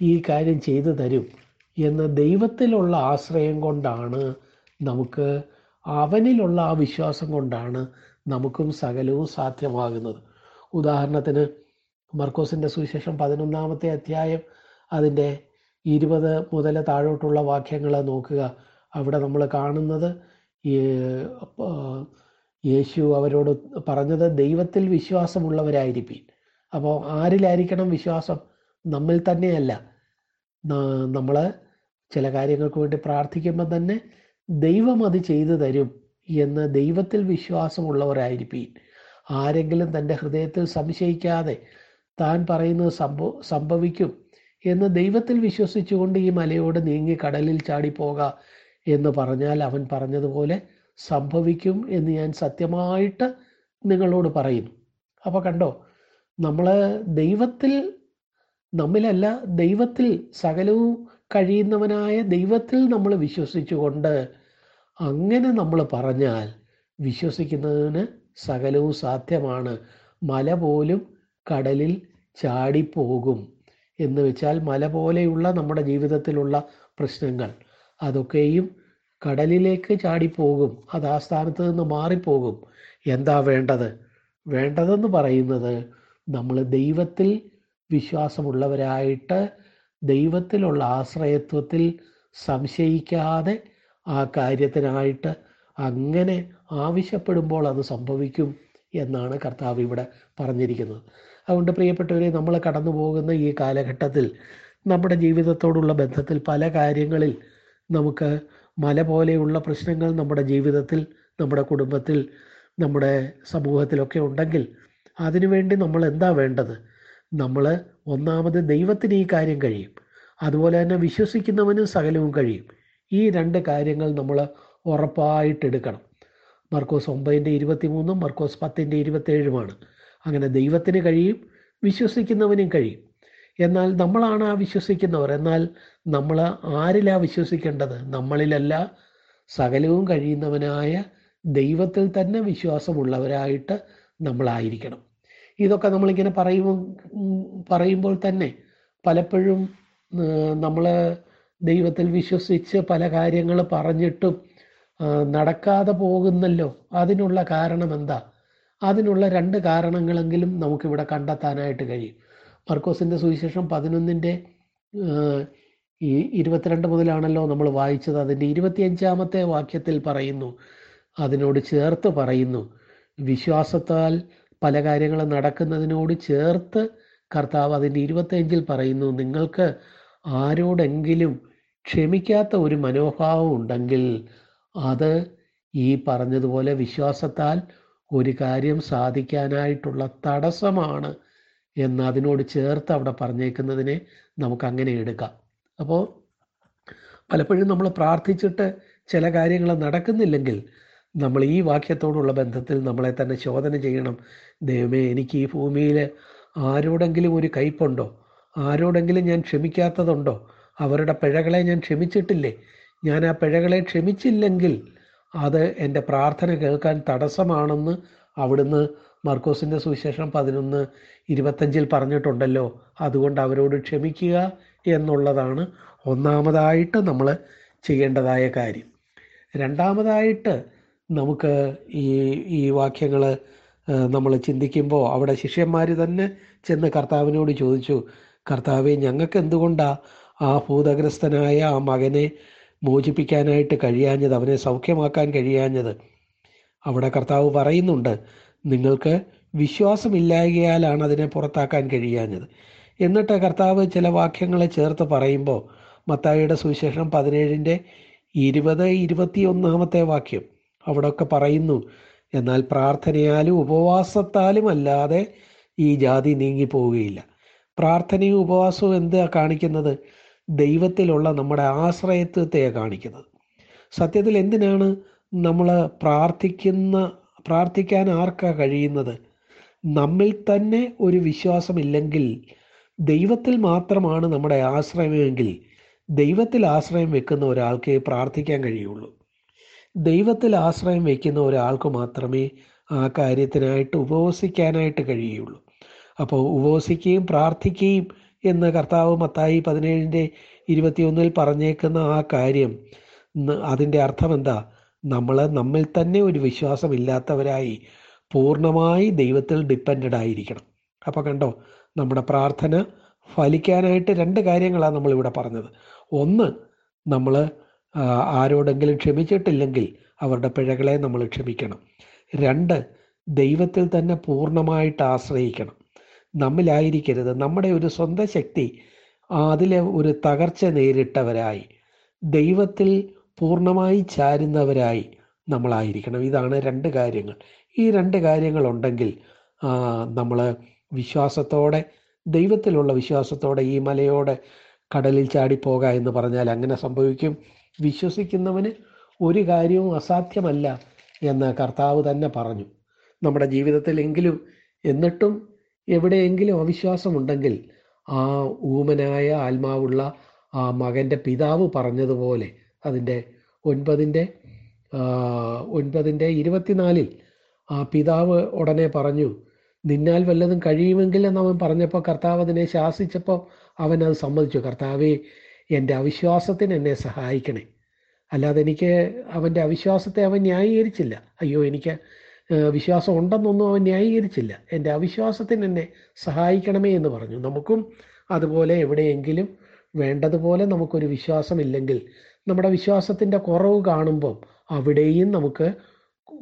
ഈ കാര്യം ചെയ്തു തരും. എന്ന ദൈവത്തിലുള്ള ആശ്രയം കൊണ്ടാണ് നമുക്ക് അവനിലുള്ള ആ വിശ്വാസം കൊണ്ടാണ് നമുക്കും സകലവും സാധ്യമാകുന്നത്. ഉദാഹരണത്തിന് മർക്കോസിന്റെ സുവിശേഷം പതിനൊന്നാമത്തെ അധ്യായം അതിന്റെ ഇരുപത് മുതൽ താഴോട്ടുള്ള വാക്യങ്ങൾ നോക്കുക. അവിടെ നമ്മൾ കാണുന്നത് യേശു അവരോട് പറഞ്ഞത് ദൈവത്തിൽ വിശ്വാസമുള്ളവരായിരിക്കും അപ്പോൾ ആരിലായിരിക്കണം വിശ്വാസം? നമ്മിൽ തന്നെയല്ല. നമ്മൾ ചില കാര്യങ്ങൾക്ക് വേണ്ടി പ്രാർത്ഥിക്കുമ്പോൾ തന്നെ ദൈവം അത് ചെയ്തു തരും എന്ന് ദൈവത്തിൽ വിശ്വാസമുള്ളവരായിരിക്കും ആരെങ്കിലും തന്റെ ഹൃദയത്തിൽ സംശയിക്കാതെ താൻ പറയുന്നത് സംഭവ സംഭവിക്കും എന്ന് ദൈവത്തിൽ വിശ്വസിച്ചുകൊണ്ട് ഈ മലയോട് നീങ്ങി കടലിൽ ചാടിപ്പോക എന്ന് പറഞ്ഞാൽ അവൻ പറഞ്ഞതുപോലെ സംഭവിക്കും എന്ന് ഞാൻ സത്യമായിട്ട് നിങ്ങളോട് പറയുന്നു. അപ്പോൾ കണ്ടോ നമ്മൾ ദൈവത്തിൽ നമ്മിലല്ല ദൈവത്തിൽ സകലവും കഴിയുന്നവനായ ദൈവത്തിൽ നമ്മൾ വിശ്വസിച്ചുകൊണ്ട് അങ്ങനെ നമ്മൾ പറഞ്ഞാൽ വിശ്വസിക്കുന്നതിന് സകലവും സാധ്യമാണ്. മല പോലും കടലിൽ ചാടിപ്പോകും എന്ന് വെച്ചാൽ മല പോലെയുള്ള നമ്മുടെ ജീവിതത്തിലുള്ള പ്രശ്നങ്ങൾ അതൊക്കെയും കടലിലേക്ക് ചാടിപ്പോകും. അത് ആ സ്ഥാനത്ത് നിന്ന് മാറിപ്പോകും. എന്താ വേണ്ടത്? വേണ്ടതെന്ന് പറയുന്നത് നമ്മൾ ദൈവത്തിൽ വിശ്വാസമുള്ളവരായിട്ട് ദൈവത്തിലുള്ള ആശ്രയത്വത്തിൽ സംശയിക്കാതെ ആ കാര്യത്തിനായിട്ട് അങ്ങനെ ആവശ്യപ്പെടുമ്പോൾ അത് സംഭവിക്കും എന്നാണ് കർത്താവ് ഇവിടെ പറഞ്ഞിരിക്കുന്നത്. അതുകൊണ്ട് പ്രിയപ്പെട്ടവരെ നമ്മൾ കടന്നു പോകുന്ന ഈ കാലഘട്ടത്തിൽ നമ്മുടെ ജീവിതത്തോടുള്ള ബന്ധത്തിൽ പല കാര്യങ്ങളിൽ നമുക്ക് മല പോലെയുള്ള പ്രശ്നങ്ങൾ നമ്മുടെ ജീവിതത്തിൽ നമ്മുടെ കുടുംബത്തിൽ നമ്മുടെ സമൂഹത്തിലൊക്കെ ഉണ്ടെങ്കിൽ അതിനുവേണ്ടി നമ്മൾ എന്താ വേണ്ടത്? നമ്മൾ ഒന്നാമത് ദൈവത്തിന് ഈ കാര്യം കഴിയും. അതുപോലെ തന്നെ വിശ്വസിക്കുന്നവനും സകലവും കഴിയും. ഈ രണ്ട് കാര്യങ്ങൾ നമ്മൾ ഉറപ്പായിട്ടെടുക്കണം. മർക്കോസ് ഒമ്പതിന്റെ ഇരുപത്തി മൂന്നും മർക്കോസ് പത്തിന്റെ ഇരുപത്തേഴുമാണ്. അങ്ങനെ ദൈവത്തിന് കഴിയും വിശ്വസിക്കുന്നവനും കഴിയും. എന്നാൽ നമ്മളാണ് ആ വിശ്വസിക്കുന്നവർ. എന്നാൽ നമ്മൾ ആരിലാ വിശ്വസിക്കേണ്ടത്? നമ്മളിലല്ല. സകലവും കഴിയുന്നവനായ ദൈവത്തിൽ തന്നെ വിശ്വാസമുള്ളവരായിട്ട് നമ്മളായിരിക്കണം. ഇതൊക്കെ നമ്മളിങ്ങനെ പറയുമ്പോൾ പറയുമ്പോൾ തന്നെ പലപ്പോഴും നമ്മൾ ദൈവത്തിൽ വിശ്വസിച്ച് പല കാര്യങ്ങൾ പറഞ്ഞിട്ടും നടക്കാതെ പോകുന്നല്ലോ. അതിനുള്ള കാരണം എന്താ? അതിനുള്ള രണ്ട് കാരണങ്ങളെങ്കിലും നമുക്കിവിടെ കണ്ടെത്താനായിട്ട് കഴിയും. മർക്കോസിന്റെ സുവിശേഷം പതിനൊന്നിന്റെ ഈ ഇരുപത്തിരണ്ട് മുതലാണല്ലോ നമ്മൾ വായിച്ചത്. അതിന്റെ ഇരുപത്തിയഞ്ചാമത്തെ വാക്യത്തിൽ പറയുന്നു. അതിനോട് ചേർത്ത് പറയുന്നു. വിശ്വാസത്താൽ പല കാര്യങ്ങളും നടക്കുന്നതിനോട് ചേർത്ത് കർത്താവ് അതിന്റെ ഇരുപത്തിയഞ്ചിൽ പറയുന്നു നിങ്ങൾക്ക് ആരോടെങ്കിലും ക്ഷമിക്കാത്ത ഒരു മനോഭാവം ഉണ്ടെങ്കിൽ അത് ഈ പറഞ്ഞതുപോലെ വിശ്വാസത്താൽ ഒരു കാര്യം സാധിക്കാനായിട്ടുള്ള തടസ്സമാണ് എന്ന് അതിനോട് ചേർത്ത് അവിടെ പറഞ്ഞേക്കുന്നതിനെ നമുക്ക് അങ്ങനെ എടുക്കാം. അപ്പോൾ പലപ്പോഴും നമ്മൾ പ്രാർത്ഥിച്ചിട്ട് ചില കാര്യങ്ങൾ നടക്കുന്നില്ലെങ്കിൽ നമ്മൾ ഈ വാക്യത്തോടുള്ള ബന്ധത്തിൽ നമ്മളെ തന്നെ ചോദന ചെയ്യണം. ദൈവമേ എനിക്ക് ഈ ഭൂമിയിൽ ആരോടെങ്കിലും ഒരു കയ്പുണ്ടോ? ആരോടെങ്കിലും ഞാൻ ക്ഷമിക്കാത്തതുണ്ടോ? അവരുടെ പിഴകളെ ഞാൻ ക്ഷമിച്ചിട്ടില്ലേ? ഞാൻ ആ പിഴകളെ ക്ഷമിച്ചില്ലെങ്കിൽ അത് എന്റെ പ്രാർത്ഥന കേൾക്കാൻ തടസ്സമാണെന്ന് അവിടുന്ന് മർക്കോസിന്റെ സുവിശേഷം പതിനൊന്ന് ഇരുപത്തഞ്ചിൽ പറഞ്ഞിട്ടുണ്ടല്ലോ. അതുകൊണ്ട് അവരോട് ക്ഷമിക്കുക എന്നുള്ളതാണ് ഒന്നാമതായിട്ട് നമ്മൾ ചെയ്യേണ്ടതായ കാര്യം. രണ്ടാമതായിട്ട് നമുക്ക് ഈ ഈ വാക്യങ്ങൾ നമ്മൾ ചിന്തിക്കുമ്പോൾ അവിടെ ശിഷ്യന്മാർ തന്നെ ചെന്ന് കർത്താവിനോട് ചോദിച്ചു കർത്താവെ ഞങ്ങൾക്ക് എന്തുകൊണ്ടാണ് ആ ഭൂതഗ്രസ്തനായ ആ മകനെ മോചിപ്പിക്കാനായിട്ട് കഴിയാഞ്ഞത് അവനെ സൗഖ്യമാക്കാൻ കഴിയാഞ്ഞത്? അവിടെ കർത്താവ് പറയുന്നുണ്ട് നിങ്ങൾക്ക് വിശ്വാസമില്ലായകയാലാണ് അതിനെ പുറത്താക്കാൻ കഴിയാഞ്ഞത്. എന്നിട്ട് കർത്താവ് ചില വാക്യങ്ങളെ ചേർത്ത് പറയുമ്പോൾ മത്തായിയുടെ സുവിശേഷം പതിനേഴിന്റെ ഇരുപത് ഇരുപത്തിയൊന്നാമത്തെ വാക്യം അവിടെയൊക്കെ പറയുന്നു. എന്നാൽ പ്രാർത്ഥനയാലും ഉപവാസത്താലും അല്ലാതെ ഈ ജാതി നീങ്ങിപ്പോവുകയില്ല. പ്രാർത്ഥനയും ഉപവാസവും എന്താ കാണിക്കുന്നത്? ദൈവത്തിലുള്ള നമ്മുടെ ആശ്രയത്വത്തെയാണ് കാണിക്കുന്നത്. സത്യത്തിൽ എന്തിനാണ് നമ്മൾ പ്രാർത്ഥിക്കുന്ന പ്രാർത്ഥിക്കാൻ ആർക്കാ കഴിയുന്നത്? നമ്മിൽ തന്നെ ഒരു വിശ്വാസമില്ലെങ്കിൽ ദൈവത്തിൽ മാത്രമാണ് നമ്മുടെ ആശ്രയമെങ്കിൽ ദൈവത്തിൽ ആശ്രയം വെക്കുന്ന ഒരാൾക്കേ പ്രാർത്ഥിക്കാൻ കഴിയുള്ളൂ. ദൈവത്തിൽ ആശ്രയം വയ്ക്കുന്ന ഒരാൾക്ക് മാത്രമേ ആ കാര്യത്തിനായിട്ട് ഉപവസിക്കാനായിട്ട് കഴിയുള്ളൂ അപ്പോൾ ഉപവസിക്കുകയും പ്രാർത്ഥിക്കുകയും എന്ന് കർത്താവ് മത്തായി പതിനേഴിന്റെ ഇരുപത്തിയൊന്നിൽ പറഞ്ഞേക്കുന്ന ആ കാര്യം അതിന്റെ അർത്ഥം എന്താ നമ്മൾ നമ്മിൽ തന്നെ ഒരു വിശ്വാസമില്ലാത്തവരായി പൂർണമായി ദൈവത്തിൽ ഡിപ്പെൻഡ് ആയിരിക്കണം. അപ്പോൾ കണ്ടോ നമ്മുടെ പ്രാർത്ഥന ഫലിക്കാനായിട്ട് രണ്ട് കാര്യങ്ങളാണ് നമ്മളിവിടെ പറഞ്ഞത്. ഒന്ന് നമ്മൾ ആരോടെങ്കിലും ക്ഷമിച്ചിട്ടില്ലെങ്കിൽ അവരുടെ പിഴകളെ നമ്മൾ ക്ഷമിക്കണം. രണ്ട് ദൈവത്തിൽ തന്നെ പൂർണമായിട്ട് ആശ്രയിക്കണം. നമ്മിലായിരിക്കരുത്. നമ്മുടെ ഒരു സ്വന്തം ശക്തി അതിലെ ഒരു തകർച്ച നേരിട്ടവരായി ദൈവത്തിൽ പൂർണമായി ചാരുന്നവരായി നമ്മളായിരിക്കണം. ഇതാണ് രണ്ട് കാര്യങ്ങൾ. ഈ രണ്ട് കാര്യങ്ങളുണ്ടെങ്കിൽ നമ്മൾ വിശ്വാസത്തോടെ ദൈവത്തിലുള്ള വിശ്വാസത്തോടെ ഈ മലയോടെ കടലിൽ ചാടിപ്പോക എന്ന് പറഞ്ഞാൽ അങ്ങനെ സംഭവിക്കും. വിശ്വസിക്കുന്നവന് ഒരു കാര്യവും അസാധ്യമല്ല എന്ന് കർത്താവ് തന്നെ പറഞ്ഞു. നമ്മുടെ ജീവിതത്തിൽ എങ്കിലും എന്നിട്ടും എവിടെയെങ്കിലും അവിശ്വാസമുണ്ടെങ്കിൽ ആ ഊമനായ ആത്മാവുള്ള ആ മകന്റെ പിതാവ് പറഞ്ഞതുപോലെ അതിന്റെ ഒൻപതിന്റെ ഒൻപതിന്റെ ഇരുപത്തിനാലിൽ ആ പിതാവ് ഉടനെ പറഞ്ഞു നിന്നാൽ വല്ലതും കഴിയുമെങ്കിൽ എന്ന് അവൻ പറഞ്ഞപ്പോൾ കർത്താവ് അതിനെ ശാസിച്ചപ്പോൾ അവൻ അത് സമ്മതിച്ചു. കർത്താവേ എന്റെ അവിശ്വാസത്തിന് എന്നെ സഹായിക്കണേ. അല്ലാതെ എനിക്ക് അവന്റെ അവിശ്വാസത്തെ അവൻ ന്യായീകരിച്ചില്ല. അയ്യോ എനിക്ക് വിശ്വാസം ഉണ്ടെന്നൊന്നും അവൻ ന്യായീകരിച്ചില്ല. എന്റെ അവിശ്വാസത്തിന് എന്നെ സഹായിക്കണമേ എന്ന് പറഞ്ഞു. നമുക്കും അതുപോലെ എവിടെയെങ്കിലും വേണ്ടതുപോലെ നമുക്കൊരു വിശ്വാസമില്ലെങ്കിൽ നമ്മുടെ വിശ്വാസത്തിന്റെ കുറവ് കാണുമ്പം അവിടെയും നമുക്ക്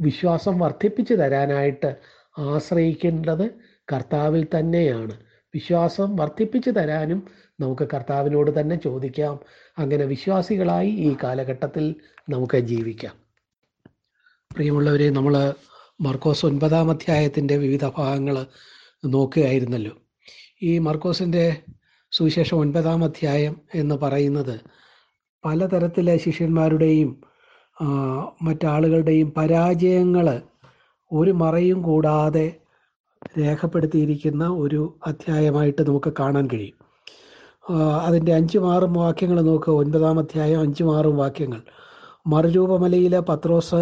വിശ്വാസം വർദ്ധിപ്പിച്ചു തരാനായിട്ട് ആശ്രയിക്കേണ്ടത് കർത്താവിൽ തന്നെയാണ്. വിശ്വാസം വർദ്ധിപ്പിച്ചു തരാനും നമുക്ക് കർത്താവിനോട് തന്നെ ചോദിക്കാം. അങ്ങനെ വിശ്വാസികളായി ഈ കാലഘട്ടത്തിൽ നമുക്ക് ജീവിക്കാം. പ്രിയമുള്ളവരെ നമ്മൾ മർക്കോസ് ഒൻപതാം അധ്യായത്തിന്റെ വിവിധ ഭാഗങ്ങൾ നോക്കുകയായിരുന്നല്ലോ. ഈ മർക്കോസിന്റെ സുവിശേഷം ഒൻപതാം അധ്യായം എന്ന് പറയുന്നത് പലതരത്തിലെ ശിഷ്യന്മാരുടെയും മറ്റാളുകളുടെയും പരാജയങ്ങൾ ഒരു മറയും കൂടാതെ രേഖപ്പെടുത്തിയിരിക്കുന്ന ഒരു അധ്യായമായിട്ട് നമുക്ക് കാണാൻ കഴിയും. അതിന്റെ അഞ്ചും ആറും വാക്യങ്ങൾ നോക്കുക ഒൻപതാം അധ്യായം അഞ്ചും ആറും വാക്യങ്ങൾ. മറുരൂപമലയിലെ പത്രോസ്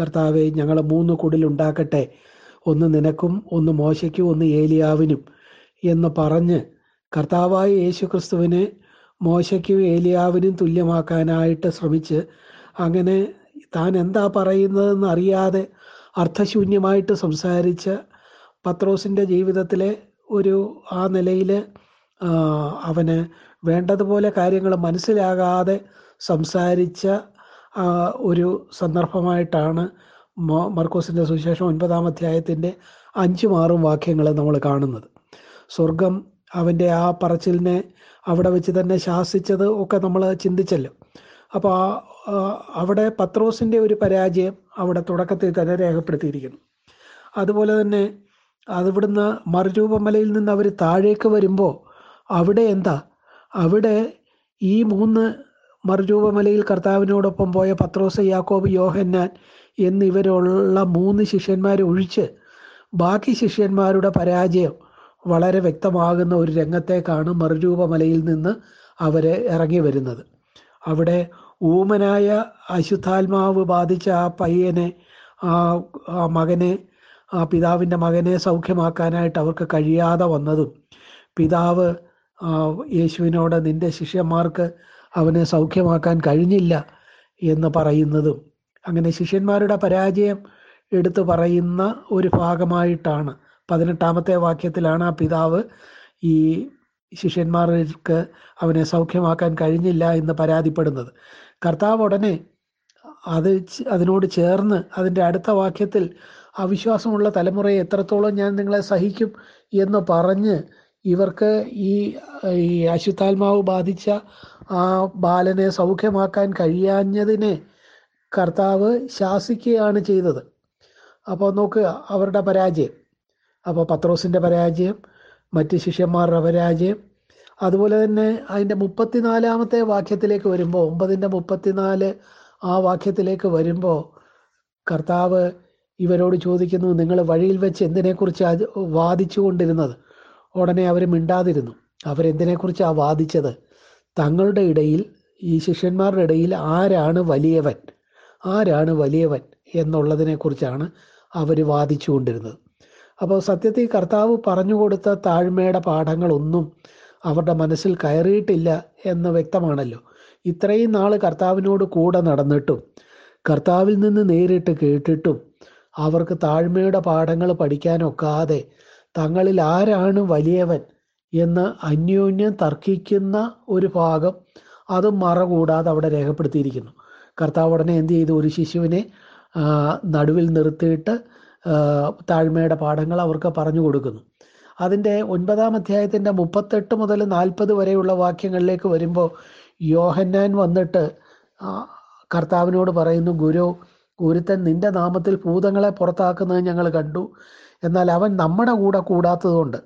കർത്താവെ ഞങ്ങൾ മൂന്ന് കുടിലുണ്ടാക്കട്ടെ ഒന്ന് നിനക്കും ഒന്ന് മോശയ്ക്കും ഒന്ന് ഏലിയാവിനും എന്ന് പറഞ്ഞ് കർത്താവായ യേശു ക്രിസ്തുവിനെ മോശയ്ക്കും ഏലിയാവിനും തുല്യമാക്കാനായിട്ട് ശ്രമിച്ച് അങ്ങനെ താൻ എന്താ പറയുന്നതെന്ന് അറിയാതെ അർത്ഥശൂന്യമായിട്ട് സംസാരിച്ച പത്രോസിന്റെ ജീവിതത്തിലെ ഒരു ആ നിലയിൽ അവന് വേണ്ടതുപോലെ കാര്യങ്ങൾ മനസ്സിലാകാതെ സംസാരിച്ച ഒരു സന്ദർഭമായിട്ടാണ് മർക്കോസിന്റെ സുവിശേഷം ഒൻപതാം അധ്യായത്തിന്റെ അഞ്ചും ആറും വാക്യങ്ങൾ നമ്മൾ കാണുന്നത്. സ്വർഗം അവന്റെ ആ പറച്ചിലിനെ അവിടെ വെച്ച് തന്നെ ശാസിച്ചത് ഒക്കെ നമ്മൾ ചിന്തിച്ചല്ലോ. അപ്പോൾ അവിടെ പത്രോസിന്റെ ഒരു പരാജയം അവിടെ തുടക്കത്തിൽ തന്നെ രേഖപ്പെടുത്തിയിരിക്കുന്നു. അതുപോലെ തന്നെ അതിവിടുന്ന് മറുരൂപമലയിൽ നിന്ന് അവർ താഴേക്ക് വരുമ്പോൾ അവിടെ എന്താ? അവിടെ ഈ മൂന്ന് മറുരൂപമലയിൽ കർത്താവിനോടൊപ്പം പോയ പത്രോസ് യാക്കോബ് യോഹന്നാൻ എന്നിവരുള്ള മൂന്ന് ശിഷ്യന്മാരെ ഒഴിച്ച് ബാക്കി ശിഷ്യന്മാരുടെ പരാജയം വളരെ വ്യക്തമാകുന്ന ഒരു രംഗത്തേക്കാണ് മറുരൂപമലയിൽ നിന്ന് അവരെ ഇറങ്ങി വരുന്നത്. അവിടെ ഊമനായ അശുദ്ധാത്മാവ് ബാധിച്ച ആ പയ്യനെ ആ മകനെ ആ പിതാവിന്റെ മകനെ സൗഖ്യമാക്കാനായിട്ട് അവർക്ക് കഴിയാതെ വന്നതും പിതാവ് യേശുവിനോട് നിന്റെ ശിഷ്യന്മാർക്ക് അവനെ സൗഖ്യമാക്കാൻ കഴിഞ്ഞില്ല എന്ന് പറയുന്നതും അങ്ങനെ ശിഷ്യന്മാരുടെ പരാജയം എടുത്തു പറയുന്ന ഒരു ഭാഗമായിട്ടാണ്. പതിനെട്ടാമത്തെ വാക്യത്തിലാണ് ആ പിതാവ് ഈ ശിഷ്യന്മാർക്ക് അവനെ സൗഖ്യമാക്കാൻ കഴിഞ്ഞില്ല എന്ന് പരാതിപ്പെടുന്നത്. കർത്താവ് ഉടനെ അത് അതിനോട് ചേർന്ന് അതിന്റെ അടുത്ത വാക്യത്തിൽ അവിശ്വാസമുള്ള തലമുറയെ എത്രത്തോളം ഞാൻ നിങ്ങളെ സഹിക്കും എന്ന് പറഞ്ഞ് ഇവർക്ക് ഈ അശുദ്ധാത്മാവ് ബാധിച്ച ആ ബാലനെ സൗഖ്യമാക്കാൻ കഴിയാഞ്ഞതിനെ കർത്താവ് ശാസിക്കുകയാണ് ചെയ്തത്. അപ്പോൾ നോക്കുക അവരുടെ പരാജയം. അപ്പോൾ പത്രോസിന്റെ പരാജയം മറ്റ് ശിഷ്യന്മാരുടെ പരാജയം അതുപോലെ തന്നെ അതിന്റെ മുപ്പത്തിനാലാമത്തെ വാക്യത്തിലേക്ക് വരുമ്പോൾ ഒമ്പതിന്റെ മുപ്പത്തിനാല് ആ വാക്യത്തിലേക്ക് വരുമ്പോൾ കർത്താവ് ഇവരോട് ചോദിക്കുന്നു നിങ്ങൾ വഴിയിൽ വെച്ച് എന്തിനെക്കുറിച്ച് വാദിച്ചു കൊണ്ടിരുന്നത് ഉടനെ അവർ മിണ്ടാതിരുന്നു. അവരെന്തിനെക്കുറിച്ചാണ് വാദിച്ചത്? തങ്ങളുടെ ഇടയിൽ ഈ ശിഷ്യന്മാരുടെ ഇടയിൽ ആരാണ് വലിയവൻ? ആരാണ് വലിയവൻ എന്നുള്ളതിനെക്കുറിച്ചാണ് അവർ വാദിച്ചു കൊണ്ടിരുന്നത് അപ്പോൾ സത്യത്തിൽ കർത്താവ് പറഞ്ഞു കൊടുത്ത താഴ്മയുടെ പാഠങ്ങളൊന്നും അവരുടെ മനസ്സിൽ കയറിയിട്ടില്ല എന്ന് വ്യക്തമാണല്ലോ. ഇത്രയും നാൾ കർത്താവിനോട് കൂടെ നടന്നിട്ടും കർത്താവിൽ നിന്ന് നേരിട്ട് കേട്ടിട്ടും അവർക്ക് താഴ്മയുടെ പാഠങ്ങൾ പഠിക്കാനൊക്കാതെ തങ്ങളിൽ ആരാണ് വലിയവൻ എന്ന് അന്യോന്യം തർക്കിക്കുന്ന ഒരു ഭാഗം അതും മറ കൂടാതെ അവിടെ രേഖപ്പെടുത്തിയിരിക്കുന്നു. കർത്താവ് ഉടനെ എന്ത് ചെയ്തു? ഒരു ശിശുവിനെ നടുവിൽ നിർത്തിയിട്ട് താഴ്മയുടെ പാഠങ്ങൾ അവർക്ക് പറഞ്ഞു കൊടുക്കുന്നു. അതിന്റെ ഒൻപതാം അധ്യായത്തിന്റെ മുപ്പത്തെട്ട് മുതൽ നാൽപ്പത് വരെയുള്ള വാക്യങ്ങളിലേക്ക് വരുമ്പോൾ യോഹന്നാൻ വന്നിട്ട് കർത്താവിനോട് പറയുന്നു ഗുരു ഒരുത്തൻ നിന്റെ നാമത്തിൽ ഭൂതങ്ങളെ പുറത്താക്കുന്നത് ഞങ്ങൾ കണ്ടു. എന്നാൽ അവൻ നമ്മുടെ കൂടെ കൂടാത്തതുകൊണ്ട്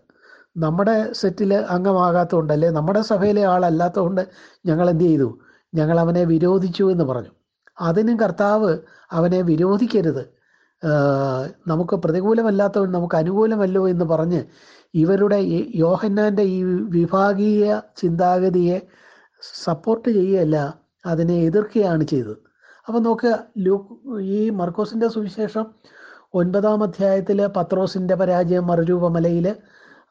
നമ്മുടെ സെറ്റിൽ അംഗമാകാത്തതുകൊണ്ട് അല്ലെ നമ്മുടെ സഭയിലെ ആളല്ലാത്തതുകൊണ്ട് ഞങ്ങൾ എന്ത് ചെയ്തു? ഞങ്ങൾ അവനെ വിരോധിച്ചു എന്ന് പറഞ്ഞു. അതിനും കർത്താവ് അവനെ വിരോധിക്കരുത്. നമുക്ക് പ്രതികൂലമല്ലാത്തവൻ നമുക്ക് അനുകൂലമല്ലോ എന്ന് പറഞ്ഞ് ഇവരുടെ ഈ യോഹന്നാന്റെ ഈ വിഭാഗീയ ചിന്താഗതിയെ സപ്പോർട്ട് ചെയ്യുകയല്ല അതിനെ എതിർക്കുകയാണ് ചെയ്തത്. അപ്പം നോക്കുക ലൂ ഈ മർക്കോസിന്റെ സുവിശേഷം ഒൻപതാം അധ്യായത്തിൽ പത്രോസിന്റെ പരാജയം മറുരൂപമലയിൽ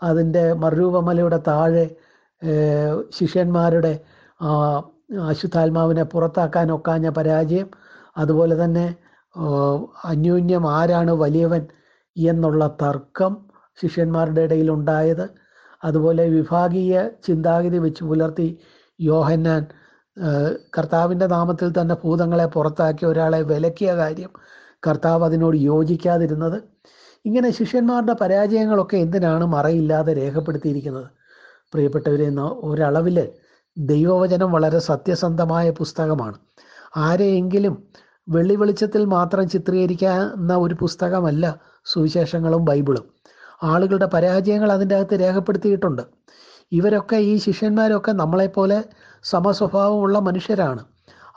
അതിന്റെ മറുരൂപമലയുടെ താഴെ ശിഷ്യന്മാരുടെ അശുദ്ധാത്മാവിനെ പുറത്താക്കാൻ ഒക്കാഞ്ഞ പരാജയം അതുപോലെ തന്നെ അന്യോന്യം ആരാണ് വലിയവൻ എന്നുള്ള തർക്കം ശിഷ്യന്മാരുടെ ഇടയിൽ ഉണ്ടായത് അതുപോലെ വിഭാഗീയ ചിന്താഗതി വെച്ച് പുലർത്തി യോഹന്നാൻ കർത്താവിന്റെ നാമത്തിൽ തന്നെ ഭൂതങ്ങളെ പുറത്താക്കി ഒരാളെ വിലക്കിയ കാര്യം കർത്താവ് അതിനോട് യോജിക്കാതിരുന്നത്. ഇങ്ങനെ ശിഷ്യന്മാരുടെ പരാജയങ്ങളൊക്കെ എന്തിനാണ് മറയില്ലാതെ രേഖപ്പെടുത്തിയിരിക്കുന്നത്? പ്രിയപ്പെട്ടവരെ ഒരളവിൽ ദൈവവചനം വളരെ സത്യസന്ധമായ പുസ്തകമാണ്. ആരെയെങ്കിലും വെള്ളി വെളിച്ചത്തിൽ മാത്രം ചിത്രീകരിക്കുന്ന ഒരു പുസ്തകമല്ല സുവിശേഷങ്ങളും ബൈബിളും. ആളുകളുടെ പരാജയങ്ങൾ അതിന്റെ അകത്ത് രേഖപ്പെടുത്തിയിട്ടുണ്ട്. ഇവരൊക്കെ ഈ ശിഷ്യന്മാരൊക്കെ നമ്മളെപ്പോലെ സമസ്വഭാവമുള്ള മനുഷ്യരാണ്.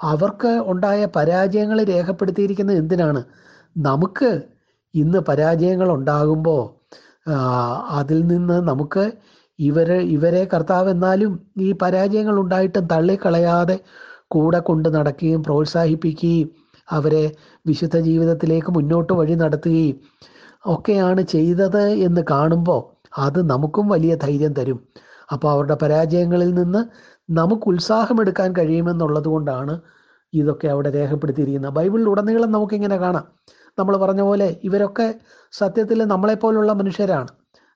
അവർക്ക് ഉണ്ടായ പരാജയങ്ങൾ രേഖപ്പെടുത്തിയിരിക്കുന്നത് എന്തിനാണ്? നമുക്ക് ഇന്ന് പരാജയങ്ങൾ ഉണ്ടാകുമ്പോൾ അതിൽ നിന്ന് നമുക്ക് ഇവരെ ഇവരെ കർത്താവ് എന്നാലും ഈ പരാജയങ്ങൾ ഉണ്ടായിട്ടും തള്ളിക്കളയാതെ കൂടെ കൊണ്ട് നടക്കുകയും പ്രോത്സാഹിപ്പിക്കുകയും അവരെ വിശുദ്ധ ജീവിതത്തിലേക്ക് മുന്നോട്ട് വഴി നടത്തുകയും ഒക്കെയാണ് ചെയ്തത് എന്ന് കാണുമ്പോൾ അത് നമുക്കും വലിയ ധൈര്യം തരും. അപ്പോൾ അവരുടെ പരാജയങ്ങളിൽ നിന്ന് നമുക്ക് ഉത്സാഹമെടുക്കാൻ കഴിയുമെന്നുള്ളത് കൊണ്ടാണ് ഇതൊക്കെ അവിടെ രേഖപ്പെടുത്തിയിരിക്കുന്നത്. ബൈബിളിൽ ഉടനീളം നമുക്കിങ്ങനെ കാണാം. നമ്മൾ പറഞ്ഞ പോലെ ഇവരൊക്കെ സത്യത്തിൽ നമ്മളെപ്പോലുള്ള മനുഷ്യരാണ്.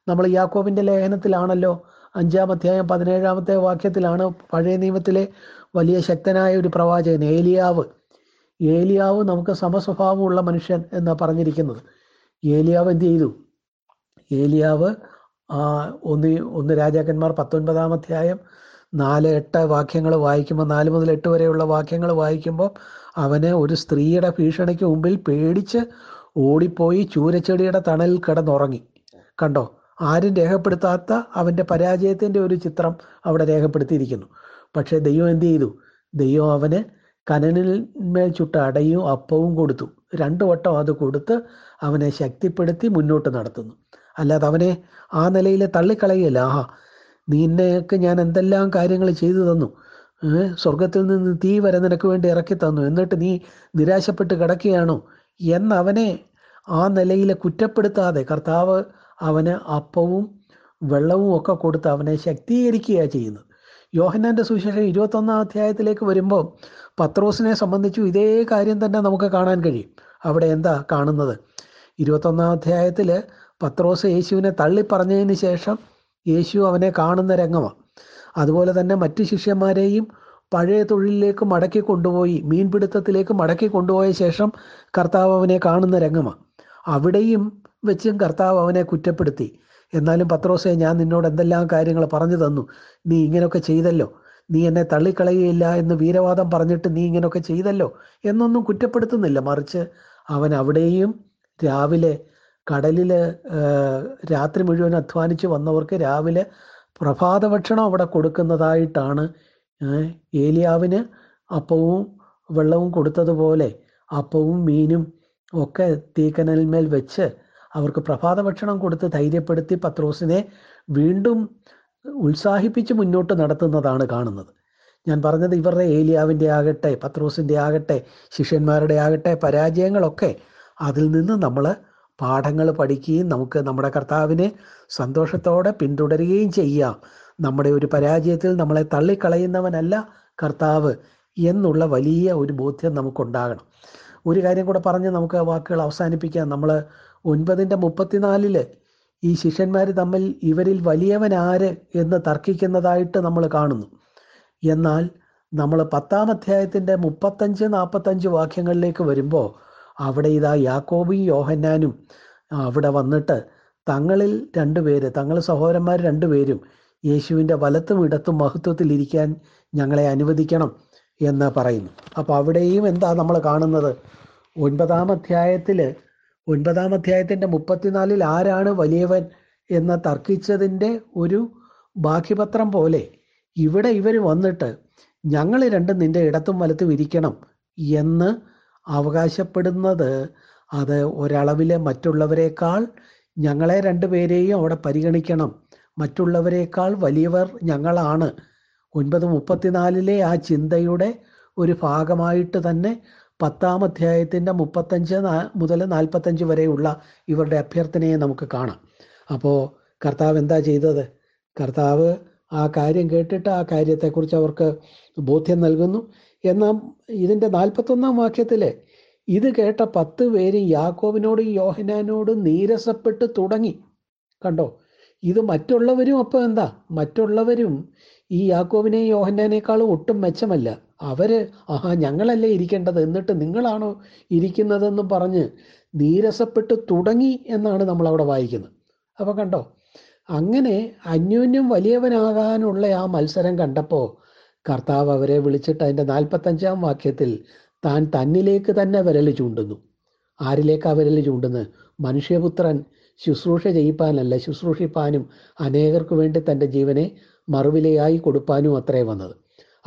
നമ്മൾ യാക്കോബിന്റെ ലേഖനത്തിലാണല്ലോ അഞ്ചാം അധ്യായം പതിനേഴാമത്തെ വാക്യത്തിലാണ് പഴയ നിയമത്തിലെ വലിയ ശക്തനായ ഒരു പ്രവാചകൻ ഏലിയാവ്. ഏലിയാവ് നമുക്ക് സമസ്വഭാവമുള്ള മനുഷ്യൻ എന്ന് പറഞ്ഞിരിക്കുന്നത്. ഏലിയാവ് എന്ത് ചെയ്തു? ഏലിയാവ് ഒന്ന് ഒന്ന് രാജാക്കന്മാർ പത്തൊൻപതാം അധ്യായം നാല് എട്ട് വാക്യങ്ങൾ വായിക്കുമ്പോൾ നാല് മുതൽ എട്ട് വരെയുള്ള വാക്യങ്ങൾ വായിക്കുമ്പോൾ അവന് ഒരു സ്ത്രീയുടെ ഭീഷണിക്ക് മുമ്പിൽ പേടിച്ച് ഓടിപ്പോയി ചൂരച്ചെടിയുടെ തണലിൽ കിടന്നുറങ്ങി. കണ്ടോ? ആരും രേഖപ്പെടുത്താത്ത അവന്റെ പരാജയത്തിന്റെ ഒരു ചിത്രം അവിടെ രേഖപ്പെടുത്തിയിരിക്കുന്നു. പക്ഷേ ദൈവം എന്ത് ചെയ്തു? ദൈവം അവന് കനനിന്മേൽ ചുട്ട അടയും അപ്പവും കൊടുത്തു. രണ്ടു വട്ടം അത് കൊടുത്ത് അവനെ ശക്തിപ്പെടുത്തി മുന്നോട്ട് നടത്തുന്നു. അല്ലാതെ അവനെ ആ നിലയിൽ തള്ളിക്കളയല്ല. ആഹാ നിന്നെയൊക്കെ ഞാൻ എന്തെല്ലാം കാര്യങ്ങൾ ചെയ്തു തന്നു? സ്വർഗത്തിൽ നിന്ന് തീ വരെ നിനക്ക് വേണ്ടി ഇറക്കി തന്നു. എന്നിട്ട് നീ നിരാശപ്പെട്ട് കിടക്കുകയാണോ? എന്നവനെ ആ നിലയിൽ കുറ്റപ്പെടുത്താതെ കർത്താവ് അവന് അപ്പവും വെള്ളവും ഒക്കെ കൊടുത്ത് അവനെ ശക്തീകരിക്കുകയാണ് ചെയ്യുന്നത്. യോഹന്നാന്റെ സുവിശേഷം ഇരുപത്തൊന്നാം അധ്യായത്തിലേക്ക് വരുമ്പോൾ പത്രോസിനെ സംബന്ധിച്ചു ഇതേ കാര്യം തന്നെ നമുക്ക് കാണാൻ കഴിയും. അവിടെ എന്താ കാണുന്നത്? ഇരുപത്തൊന്നാം അധ്യായത്തിൽ പത്രോസ് യേശുവിനെ തള്ളിപ്പറഞ്ഞതിന് ശേഷം യേശു അവനെ കാണുന്ന രംഗമാണ് അതുപോലെ തന്നെ മറ്റ് ശിഷ്യന്മാരെയും പഴയ തൊഴിലിലേക്ക് മടക്കി കൊണ്ടുപോയി മീൻപിടുത്തത്തിലേക്ക് മടക്കി കൊണ്ടുപോയ ശേഷം കർത്താവ് അവനെ കാണുന്ന രംഗമാണ് അവിടെയും വെച്ചും കർത്താവ് അവനെ കുറ്റപ്പെടുത്തി. എന്നാലും പത്രോസെ ഞാൻ നിന്നോട് എന്തെല്ലാം കാര്യങ്ങൾ പറഞ്ഞു തന്നു? നീ ഇങ്ങനെയൊക്കെ ചെയ്തല്ലോ? നീ എന്നെ തള്ളിക്കളയുകയില്ല എന്ന് വീരവാദം പറഞ്ഞിട്ട് നീ ഇങ്ങനെയൊക്കെ ചെയ്തല്ലോ? എന്നൊന്നും കുറ്റപ്പെടുത്തുന്നില്ല. മറിച്ച് അവൻ അവിടെയും രാവിലെ കടലിൽ രാത്രി മുഴുവൻ അധ്വാനിച്ച് വന്നവർക്ക് രാവിലെ പ്രഭാത ഭക്ഷണം അവിടെ കൊടുക്കുന്നതായിട്ടാണ് ഏലിയാവിന് അപ്പവും വെള്ളവും കൊടുത്തതുപോലെ അപ്പവും മീനും ഒക്കെ തീക്കനൽമേൽ വെച്ച് അവർക്ക് പ്രഭാത ഭക്ഷണം കൊടുത്ത് ധൈര്യപ്പെടുത്തി പത്രോസിനെ വീണ്ടും ഉത്സാഹിപ്പിച്ച് മുന്നോട്ട് നടത്തുന്നതാണ് കാണുന്നത്. ഞാൻ പറഞ്ഞത് ഇവരുടെ ഏലിയാവിന്റെ ആകട്ടെ പത്രോസിന്റെ ആകട്ടെ ശിഷ്യന്മാരുടെ ആകട്ടെ പരാജയങ്ങളൊക്കെ അതിൽ നിന്ന് നമ്മൾ പാഠങ്ങൾ പഠിക്കുകയും നമുക്ക് നമ്മുടെ കർത്താവിനെ സന്തോഷത്തോടെ പിന്തുടരുകയും ചെയ്യാം. നമ്മുടെ ഒരു പരാജയത്തിൽ നമ്മളെ തള്ളിക്കളയുന്നവനല്ല കർത്താവ് എന്നുള്ള വലിയ ഒരു ബോധ്യം നമുക്കുണ്ടാകണം. ഒരു കാര്യം കൂടെ പറഞ്ഞ് നമുക്ക് വാക്കുകൾ അവസാനിപ്പിക്കാം. നമ്മൾ ഒൻപതിന്റെ മുപ്പത്തിനാലിൽ ഈ ശിഷ്യന്മാർ തമ്മിൽ ഇവരിൽ വലിയവൻ ആര് എന്ന് തർക്കിക്കുന്നതായിട്ട് നമ്മൾ കാണുന്നു. എന്നാൽ നമ്മൾ പത്താം അധ്യായത്തിന്റെ മുപ്പത്തഞ്ച് നാൽപ്പത്തഞ്ച് വാക്യങ്ങളിലേക്ക് വരുമ്പോൾ അവിടെ ഇതാ യാക്കോബി യോഹന്നാനും അവിടെ വന്നിട്ട് തങ്ങളിൽ രണ്ടുപേര് തങ്ങൾ സഹോദരന്മാർ രണ്ടുപേരും യേശുവിന്റെ വലത്തും ഇടത്തും മഹത്വത്തിൽ ഇരിക്കാൻ ഞങ്ങളെ അനുവദിക്കണം എന്ന് പറയുന്നു. അപ്പോൾ അവിടെയും എന്താ നമ്മൾ കാണുന്നത്? ഒൻപതാം അധ്യായത്തിൽ ഒൻപതാം അധ്യായത്തിന്റെ മുപ്പത്തിനാലിൽ ആരാണ് വലിയവൻ എന്ന് തർക്കിച്ചതിന്റെ ഒരു ബാക്കിപത്രം പോലെ ഇവിടെ ഇവർ വന്നിട്ട് ഞങ്ങൾ രണ്ടും നിന്റെ ഇടത്തും വലത്തും ഇരിക്കണം എന്ന് അവകാശപ്പെടുന്നത് അത് ഒരളവിലെ മറ്റുള്ളവരെക്കാൾ ഞങ്ങളെ രണ്ടുപേരെയും അവിടെ പരിഗണിക്കണം. മറ്റുള്ളവരെക്കാൾ വലിയവർ ഞങ്ങളാണ്. ഒൻപത് മുപ്പത്തിനാലിലെ ആ ചിന്തയുടെ ഒരു ഭാഗമായിട്ട് തന്നെ പത്താം അധ്യായത്തിന്റെ മുപ്പത്തഞ്ച് മുതൽ നാൽപ്പത്തഞ്ച് വരെയുള്ള ഇവരുടെ അഭ്യർത്ഥനയെ നമുക്ക് കാണാം. അപ്പോൾ കർത്താവ് എന്താ ചെയ്തത്? കർത്താവ് ആ കാര്യം കേട്ടിട്ട് ആ കാര്യത്തെക്കുറിച്ച് അവർക്ക് ബോധ്യം നൽകുന്നു. എന്നാൽ ഇതിന്റെ നാൽപ്പത്തൊന്നാം വാക്യത്തിൽ ഇത് കേട്ട പത്ത് പേര് യാക്കോബിനോടും യോഹനാനോടും നീരസപ്പെട്ട് തുടങ്ങി. കണ്ടോ? ഇത് മറ്റുള്ളവരും അപ്പോൾ എന്താ? മറ്റുള്ളവരും ഈ യാക്കോബിനെയും യോഹന്നാനേക്കാളും ഒട്ടും മെച്ചമല്ല. അവർ ആഹാ ഞങ്ങളല്ലേ ഇരിക്കേണ്ടത്? എന്നിട്ട് നിങ്ങളാണോ ഇരിക്കുന്നതെന്ന് പറഞ്ഞ് നീരസപ്പെട്ട് തുടങ്ങി എന്നാണ് നമ്മൾ അവിടെ വായിക്കുന്നത്. അപ്പൊ കണ്ടോ? അങ്ങനെ അന്യോന്യം വലിയവനാകാനുള്ള ആ മത്സരം കണ്ടപ്പോൾ കർത്താവ് അവരെ വിളിച്ചിട്ട് അതിന്റെ നാൽപ്പത്തഞ്ചാം വാക്യത്തിൽ താൻ തന്നിലേക്ക് തന്നെ വിരൽ ചൂണ്ടുന്നു. ആരിലേക്കാ വിരൽ ചൂണ്ടുന്നത് മനുഷ്യപുത്രൻ ശുശ്രൂഷ ചെയ്യിപ്പാനല്ല ശുശ്രൂഷിപ്പാനും അനേകർക്ക് വേണ്ടി തന്റെ ജീവനെ മറുവിലയായി കൊടുപ്പാനും അത്രേ വന്നത്.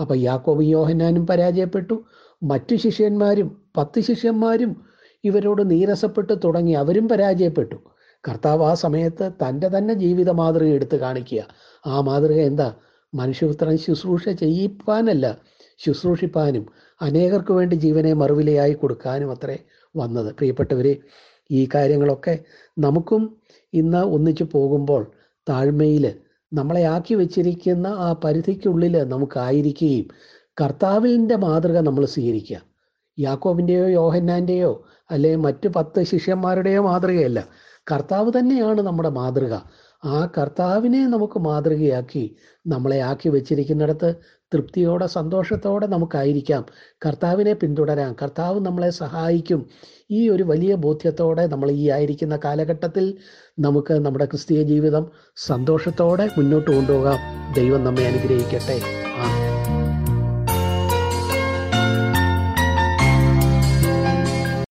അപ്പൊ യാക്കോബ് യോഹന്നാനും പരാജയപ്പെട്ടു. മറ്റു ശിഷ്യന്മാരും പത്ത് ശിഷ്യന്മാരും ഇവരോട് നീരസപ്പെട്ട് തുടങ്ങി അവരും പരാജയപ്പെട്ടു. കർത്താവ് ആ സമയത്ത് തന്റെ തന്നെ ജീവിത മാതൃക എടുത്ത് കാണിക്കുക. ആ മാതൃക എന്താ? മനുഷ്യപുത്രൻ ശുശ്രൂഷ ചെയ്യിപ്പാനല്ല ശുശ്രൂഷിപ്പാനും അനേകർക്ക് വേണ്ടി ജീവനെ മറുവിലയായി കൊടുക്കാനും അത്രേ വന്നത്. പ്രിയപ്പെട്ടവരെ ഈ കാര്യങ്ങളൊക്കെ നമുക്കും ഇന്ന് ഒന്നിച്ചു പോകുമ്പോൾ താഴ്മയിൽ നമ്മളെ ആക്കി വെച്ചിരിക്കുന്ന ആ പരിധിക്കുള്ളിൽ നമുക്കായിരിക്കുകയും കർത്താവിന്റെ മാതൃക നമ്മൾ സ്വീകരിക്കുക. യാക്കോബിന്റെയോ യോഹന്നാന്റെയോ അല്ലെ മറ്റു പത്ത് ശിഷ്യന്മാരുടെയോ മാതൃകയല്ല കർത്താവ് തന്നെയാണ് നമ്മുടെ മാതൃക. ആ കർത്താവിനെ നമുക്ക് മാതൃകയാക്കി നമ്മളെ ആക്കി വെച്ചിരിക്കുന്നിടത്ത് തൃപ്തിയോടെ സന്തോഷത്തോടെ നമുക്കായിരിക്കാം. കർത്താവിനെ പിന്തുടരാം കർത്താവ് നമ്മളെ സഹായിക്കും. ഈ ഒരു വലിയ ബോധ്യത്തോടെ നമ്മൾ ഈ ആയിരിക്കുന്ന കാലഘട്ടത്തിൽ നമുക്ക് നമ്മുടെ ക്രിസ്തീയ ജീവിതം സന്തോഷത്തോടെ മുന്നോട്ട് കൊണ്ടുപോകാം. ദൈവം നമ്മെ അനുഗ്രഹിക്കട്ടെ.